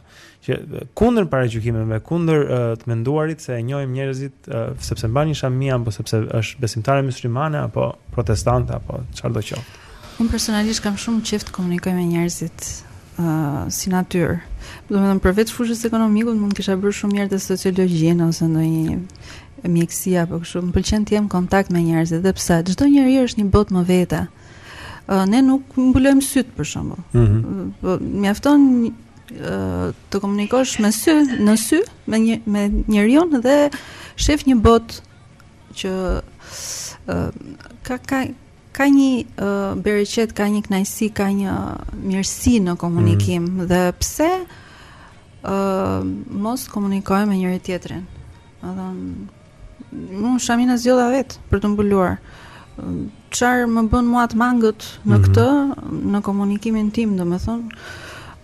që kundër paragjykimeve, kundër uh, të menduarit se e njohim njerëzit uh, sepse mban një shami apo sepse është besimtare myslimane apo protestante apo çfarëdo qoftë.
Unë personalisht kam shumë qejf të komunikoj me njerëzit uh, si natyrë. Domethënë përveç fushës ekonomikut mund të kisha bërë shumë mirë sociologjinë ose ndonjë mjekësi apo kështu. Më pëlqen të jem në kontakt me njerëzit sepse çdo njeri është një botë më vete. Uh, ne nuk mbulojmë syt për shembull.
Mm
-hmm. Mjafton të komunikosh me sy në sy me një me njeriun dhe shef një botë që uh, ka ka ka një uh, bereqet, ka një kënaqësi, ka një mirësi në komunikim mm. dhe pse ë uh, mos komunikojmë me njëri tjetrin. Domethënë Unë shamin e zgjodha vet për t'u mbuluar. Çfarë më bën mua të mangët në
mhm.
këtë, mm -hmm. në komunikimin tim, domethënë,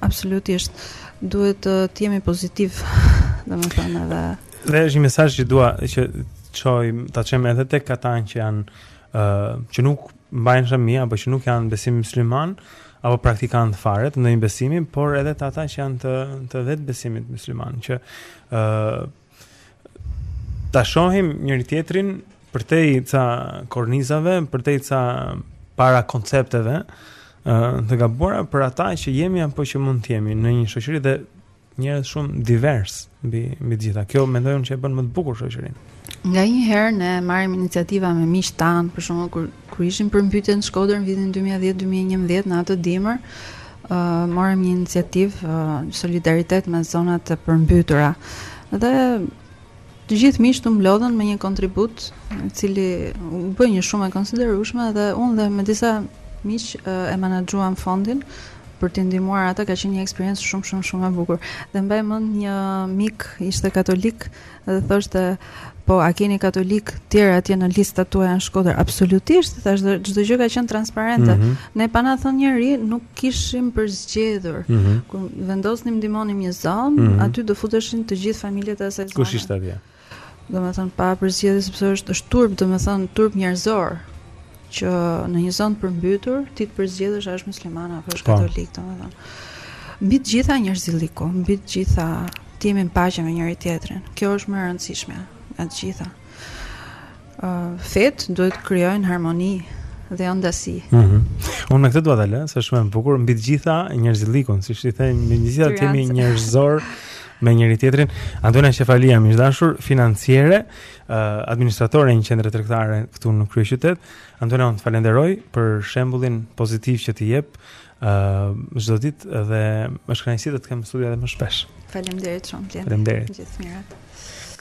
absolutisht duhet të, të jemi pozitiv, domethënë edhe
dhe është një mesazh që dua që çoj ta çoj edhe tek ata që janë ë uh, që nuk mbajnë shami apo që nuk janë besim musliman
apo praktikant fare të ndonjë besimi, por edhe te ata që janë të vetë besimit musliman që ë uh, ta shohim njëri tjetrin përtej ca kornizave, përtej ca parakoncepteve ë të gabuara për ata që jemi apo që mund të jemi në një shoqëri me njerëz shumë divers mbi mbi të gjitha. Kjo mendoj unë që e bën më të bukur shoqërinë.
Nganjëherë ne marrim iniciativa me miqtë tanë, për shembull kur Kur ishin përmbytjet në Shkodër në vitin dy mijë e dhjetë, dy mijë e njëmbëdhjetë, në atë dimër, morëm një iniciativë solidaritet me zonat e përmbytura. Dhe të gjithë miqtë u mblodhën me një kontribut, i cili u bë një shumë e konsiderueshme dhe unë dhe me disa miq e menaxhuam fondin për të ndihmuar ata ka qenë një eksperiencë shumë shumë shumë e bukur. Dhe mbaj mend një mik ishte katolik Dhe thoshte, po a keni katolikë të tjerë atje në listat tuaja në Shkodër? Absolutisht, thashë dhe çdo gjë ka qenë transparente.
Mm -hmm.
Ne pa na thënë njëri nuk kishim përzgjedhur.
Mm -hmm.
Kur vendosnim ndihmonim një zonë,
mm -hmm.
aty do futeshin të gjithë familjet e asaj zone.
Kush ishte atje?
Domethënë pa përzgjedhje sepse është është turp, domethënë turp njerëzor. që në një zonë të përmbytur ti të përzgjedhësh a është musliman apo është
po.
katolik, domethënë. Mbi të gjitha njerëzillëku, mbi të gjitha të jemi në paqe me njëri tjetrin. Kjo është më e rëndësishmja nga të gjitha. Ë uh, fetë duhet të krijojnë harmoni dhe jo ndasi.
Mhm. Mm Unë me këtë dua ta lë, se është shumë e bukur mbi të gjitha njerëzillëku, siç i thonë, mbi të gjitha të jemi njerëzorë me njëri tjetrin. Antonia Shefalia, mike e dashur, financiere, administratore e një qendre tregtare këtu në kryeqytet. Antonia, të falenderoj për shembullin pozitiv që ti jep ë uh, çdo ditë dhe është kënaqësi të të kem në studio edhe më shpesh.
Faleminderit shumë, Blendi.
Faleminderit.
Gjithë mirat.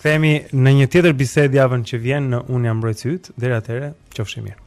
Kthehemi në një tjetër bisedë javën që vjen në Unë jam mbrojtësi yt. Deri atëherë, qofshi mirë.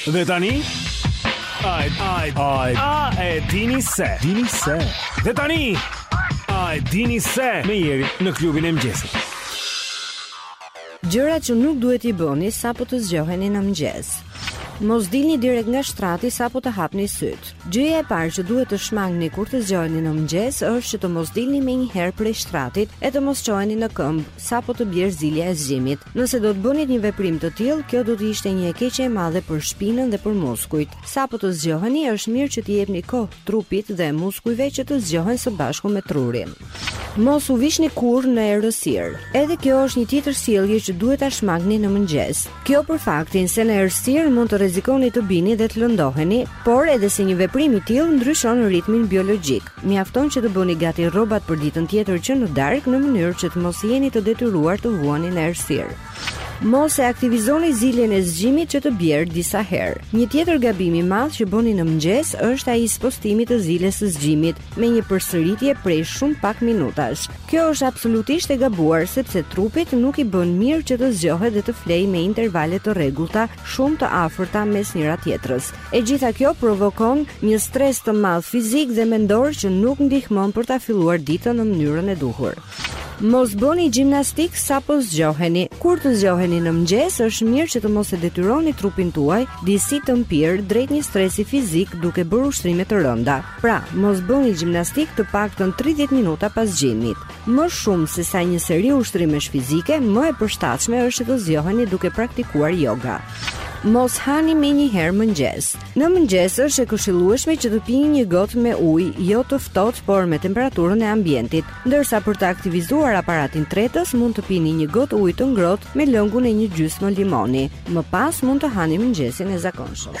Dhe tani Ai ai ai a e dini se dini se Dhe tani A e dini se me Jerin në klubin e mëngjesit
Gjërat që nuk duhet t'i bëni sapo të zgjoheni në mëngjes Mos dilni direkt nga shtrati sapo të hapni sytë. Gjëja e parë që duhet të shmangni kur të zgjoheni në mëngjes është që të mos dilni menjëherë prej shtratit e të mos çoheni në këmbë. sapo të bjerë zilja e zgjimit. Nëse do të bëni një veprim të tillë, kjo do të ishte një e keqe e madhe për shpinën dhe për muskujt. Sapo të zgjoheni, është mirë që të jepni kohë trupit dhe muskujve që të zgjohen së bashku me trurin. Mos u vishni kurrë në errësirë. Edhe kjo është një tjetër sjellje që duhet ta shmangni në mëngjes. Kjo për faktin se në errësirë mund të rrezikoni të bini dhe të lëndoheni, por edhe se një veprim i tillë ndryshon ritmin biologjik. Mjafton që të bëni gati rrobat për ditën tjetër që në darkë në mënyrë që të mos jeni të detyruar të vuani në errësirë. Mos e aktivizoni ziljen e zgjimit që të bjerë disa herë. Një tjetër gabim i madh që bëni në mëngjes është ai i spostimit të ziljes së zgjimit me një përsëritje prej shumë pak minutash. Kjo është absolutisht e gabuar sepse trupit nuk i bën mirë që të zgjohet dhe të flejë me intervale të rregullta, shumë të afërta mes njëra tjetrës. E gjitha kjo provokon një stres të madh fizik dhe mendor që nuk ndihmon për ta filluar ditën në mënyrën e duhur. Mos bëni gjimnastikë sapo zgjoheni. Kur të zgjoheni në mëngjes, është mirë që të mos e detyroni trupin tuaj disi të mpirë drejt një stresi fizik duke bërë ushtrime të rënda. Pra, mos bëni gjimnastikë të paktën 30 minuta pas zgjimit. Më shumë sesa një seri ushtrimesh fizike, më e përshtatshme është që të zgjoheni duke praktikuar yoga. Mos hani menjëherë mëngjes. Në mëngjes është e këshillueshme që të pini një gotë me ujë, jo të ftohtë, por me temperaturën e ambientit. Ndërsa për të aktivizuar aparatin tretës mund të pini një gotë ujë të ngrohtë me lëngun e një gjysmë limoni. Më pas mund të hani mëngjesin e zakonshëm.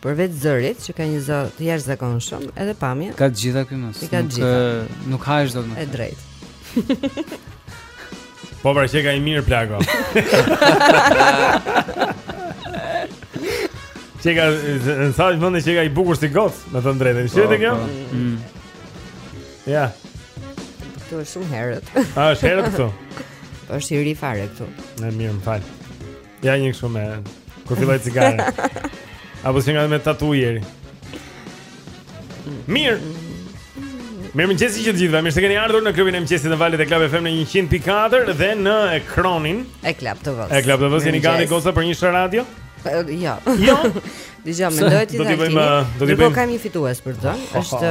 Përveç zërit që ka një zë të jashtëzakonshëm, edhe pamja.
Ka të gjitha këtu mos.
Ka të gjitha.
Nuk ha as dot më.
E drejtë.
Po pra që ka qenë i mirë plako. Që ka në sa është mëndi që ka i bukur si gocë, me thënë të drejtën. Që të kjo?
Po, po. Mm. Mm.
Ja.
Këtu është shumë herët.
A, është herët këtu?
Po është i ri fare këtu.
Mirë, më fal. Ja një kështu me Kur filloj cigare A po shihni ca me tatuazhe Mirë Mirëmëngjesi të gjithëve Mirë se keni ardhur në klubin e mëngjesit te valët e Club FM në 100.4 Dhe në ekranin
E Club TV-së
E Club TV-së Jeni gati goca për një shë radio
Jo
Jo Dija,
mendoje ti
dhe tani Do t'i bëjmë
kemi fitues për të është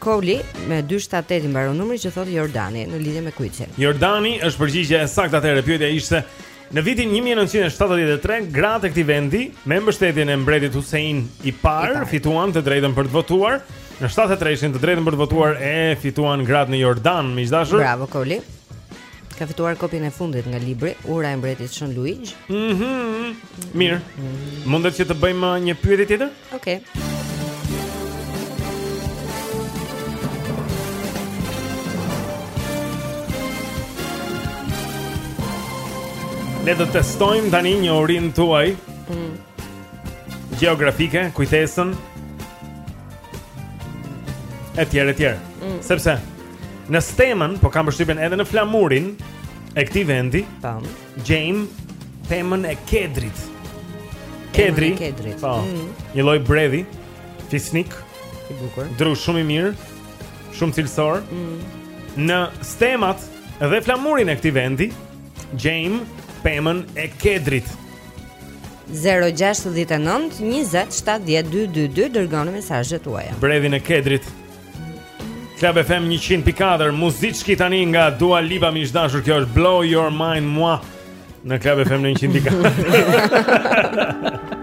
Koli me 278 i mbaron numri që thotë Jordani Në lidhje me kuizin
Jordani është përgjigje e saktë atëherë Pyetja ishte Në vitin 1973, gratë e këtij vendi, me mbështetjen e mbretit Husein i parë, fituan të drejtën për të votuar. Në 73-shin të drejtën për të votuar e fituan gratë në Jordan, miq të dashur.
Bravo Koli. Ka fituar kopjen e fundit nga libri Ura e mbretit Shën Luigj.
Mhm. Mm Mirë. Mm -hmm. Mundet që të bëjmë uh, një pyetje tjetër?
Okej. Okay.
Ne do të testojmë tani njohuritë tuaj.
Mm.
Gjeografike, kujtesën. Etj, etj.
Mm.
Sepse në stemën, po kam përshtypjen edhe në flamurin e këtij vendi,
tam.
Gjejmë pemën e kedrit. Kedri.
Kedrit.
Po.
Mm.
Një lloj bredhi, fisnik,
i bukur.
Dru shumë i mirë, shumë cilësor.
Mm.
Në stemat dhe flamurin e këtij vendi, gjejmë pemën e kedrit.
069 20 70 222 dërgoni mesazhet tuaja.
Bredhin e kedrit. Klab FM 100.4 Muzikë tani nga Dua Lipa Miq të dashur kjo është Blow Your Mind Mua Në Klab FM 100.4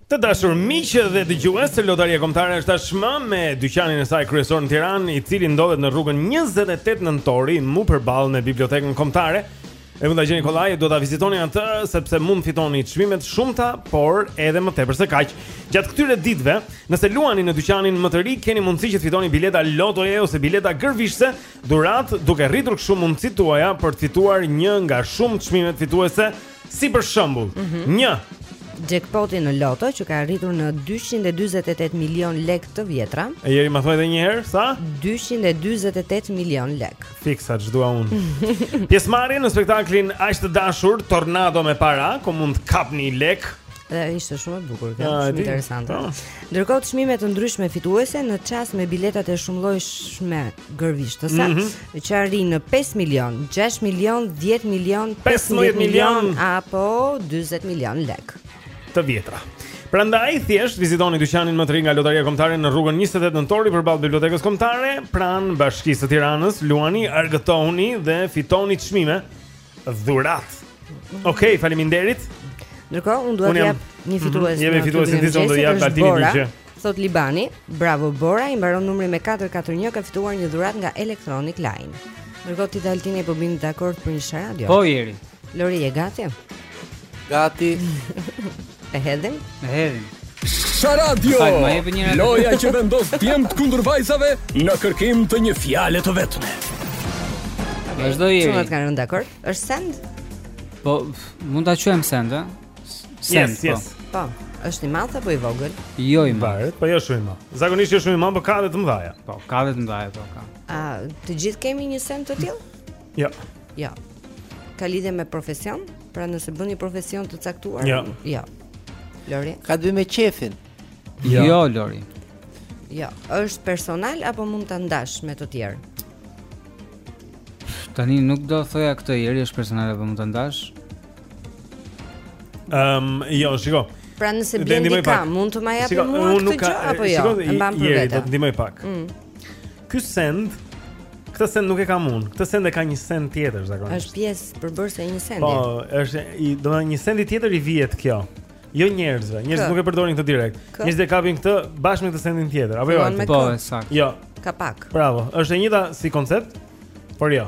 Të dashur miq dhe dëgjues, Lotaria Kombëtare është tashmë me dyqanin e saj kryesor në Tiranë, i cili ndodhet në rrugën 28 Nëntori, mu përballë me Bibliotekën Kombëtare. E mund ta gjeni kollaj, do ta vizitoni atë sepse mund të fitoni çmime të shumta, por edhe më tepër se kaq. Gjatë këtyre ditëve, nëse luani në dyqanin më të ri, keni mundësi që të fitoni bileta lotoje ose bileta gërvishtëse, dhuratë, duke rritur kështu mundësitë tuaja për të fituar një nga shumë çmimet fituese Si për shembull, mm -hmm.
Jackpoti në loto që ka arritur në 248 milion lek të vjetra.
E Jeri më thuaj edhe një herë, sa?
248 milion lek.
Fiks sa ç'dua unë. Pjesëmarrje në spektaklin Aq të dashur Tornado me para, ku mund të kapni lek.
Dhe ishte shumë e bukur, kjo
është
shumë interesante.
Po.
Ndërkohë çmime të ndryshme fituese në çast me biletat e shumëllojshme gërvishtëse
mm -hmm.
që arrijnë në 5 milion, 6 milion, 10 milion,
15
milion apo 40 milion lek.
Të vjetra. Prandaj thjesht vizitoni dyqanin më të ri nga Lotaria Kombëtare në rrugën 28 Nëntori përballë Bibliotekës Kombëtare, pranë Bashkisë së Tiranës. Luani, argëtohuni dhe fitoni çmime dhuratë. Okej, okay, faleminderit.
Ndërkohë, unë dua të jap një
mhm. fitues.
Jepi
fituesin
e
ditës, do
të
jap Altini diçka.
Thotë Libani, bravo Bora, i mbaron numri me 441 ka fituar një dhuratë nga Electronic Line. Ndërkohë ti dhe Altini po bini dakord për një Sharadio.
Po Jeri.
Lori je gati?
Gati.
e hedhim?
E hedhim.
Sharadio. Loja që vendos djemtë kundër vajzave në kërkim të një fjale të vetme.
Vazhdo Jeri.
Çunat kanë rënë dakord. Është send?
Po mund ta quajmë send, a? Send,
yes, po. yes.
Po, është i madh apo i vogël?
Jo i madh.
Po jo shumë i madh. Zakonisht s'është shumë i madh, por ka edhe të mëdha.
Po, ka edhe të mëdha ato ka.
A të gjithë kemi një send të tillë?
Jo.
Jo. Ka lidhje me profesion? Pra nëse bën një profesion të caktuar?
Jo.
Jo. Lori.
Ka të bëjë me qejfin.
Jo, jo Lori.
Jo, është personal apo mund ta ndash me të tjerë?
Tani nuk do thoja këtë Jeri është personal apo mund ta ndash?
Ehm, um, jo, shiko.
Pra nëse bën
diçka,
mund të më japë
shiko,
mua këtë gjë apo jo?
Shiko,
e mban për
vetë. Ndihmoj pak.
Mm.
Ky send Këtë send nuk e kam unë. Këtë send e ka një send tjetër zakonisht.
Është pjesë përbërëse e një sendi.
Po, është i, domethënë një sendi tjetër i vihet kjo. Jo njerëzve, njerëzit nuk e përdorin këtë direkt. Njerëzit e kapin këtë bashkë me këtë sendin tjetër, apo jo?
Po, saktë.
Jo.
Kapak.
Bravo. Është e njëjta si koncept, por jo.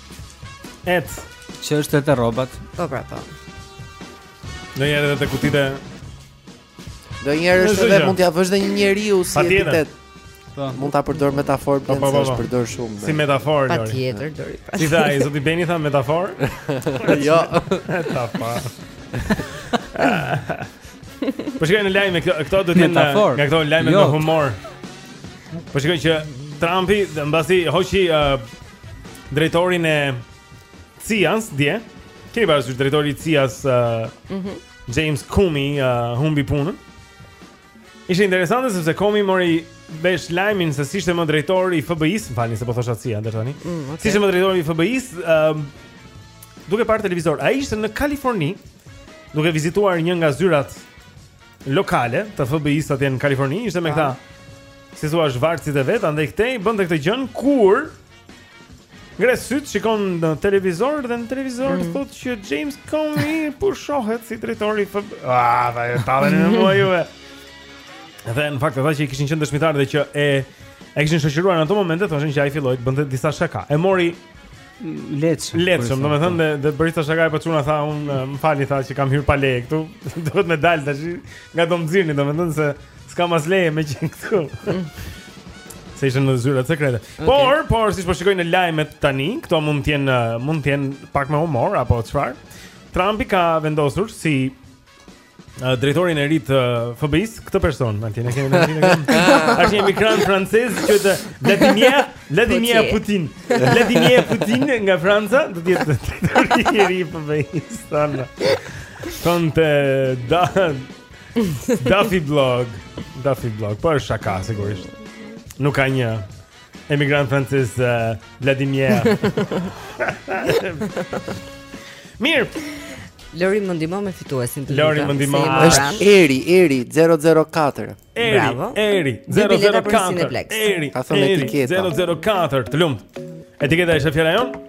Et. Që
është
edhe
te rrobat.
Po pra po.
Në një edhe te
kutitë. Ndonjëherë është edhe mund t'ja vësh dhe një njeriu si epitet.
Po.
Mund ta përdorë metaforë
po,
bën
po,
se është përdor shumë.
Si metaforë Lori.
Patjetër Lori.
Si tha ai, zoti Beni tha metaforë?
Jo.
Metaforë. Po shikoj në lajme këto, këto do të jenë nga këto lajme me jo. humor. Po shikoj që Trumpi mbasi hoqi uh, drejtorin e Cias dje. Keni parasysh drejtori i Cias uh,
mm -hmm.
James Comey uh, humbi punën. Ishte interesante sepse Comey mori vesh lajmin se s'ishte më drejtor i FBI-s, falni se po thosha Cia deri tani.
Mm, okay.
S'ishte më drejtor i FBI-s, ë um, duke parë televizor. Ai ishte në Kaliforni duke vizituar një nga zyrat lokale të FBI-së atje në Kaliforni ishte me këta si thua vartësit e vet, andej këtej bënte këtë gjënë kur ngre sytë shikon në televizor dhe në televizor
mm.
thotë që James Comey pushohet si drejtori i FBI. Ah, va, ta vënë në mua juve. Dhe në fakt ata që kishin qenë dëshmitarë dhe që e e kishin shoqëruar në ato momente thoshin që ai filloi të bënte disa shaka. E mori
Lehtshëm.
Lehtshëm, domethënë dhe dhe bëri ca shaka po çuna tha unë më falni tha që kam hyrë pa leje këtu. Duhet me dal tash nga do më nxirrni, domethënë se s'kam as leje me qenë këtu. Mm. Se ishin në zyrat sekrete. Okay. Por, por siç po shikoj në lajme tani, këto mund të jenë mund të jenë pak me humor apo çfarë. Trumpi ka vendosur si drejtorin e ri të FBI-s, këtë person, Antin, e kemi në ekran e kemi. Është një emigrant francez quhet Vladimir, Vladimir Putin. Vladimir Putin nga Franca do të jetë drejtori i ri i FBI-s tani. Thonte te Dafi blog, Dafi blog, po është shaka sigurisht. Nuk ka një Emigrant francez uh, Vladimir. Mirë.
Lori më ndihmo me fituesin.
Lori më ndihmo.
Është Eri, Eri 004.
Eri,
Bravo.
Eri 004. Eri.
Ka thënë etiketa.
004. Të lumt. Etiketa ishte fjala jonë?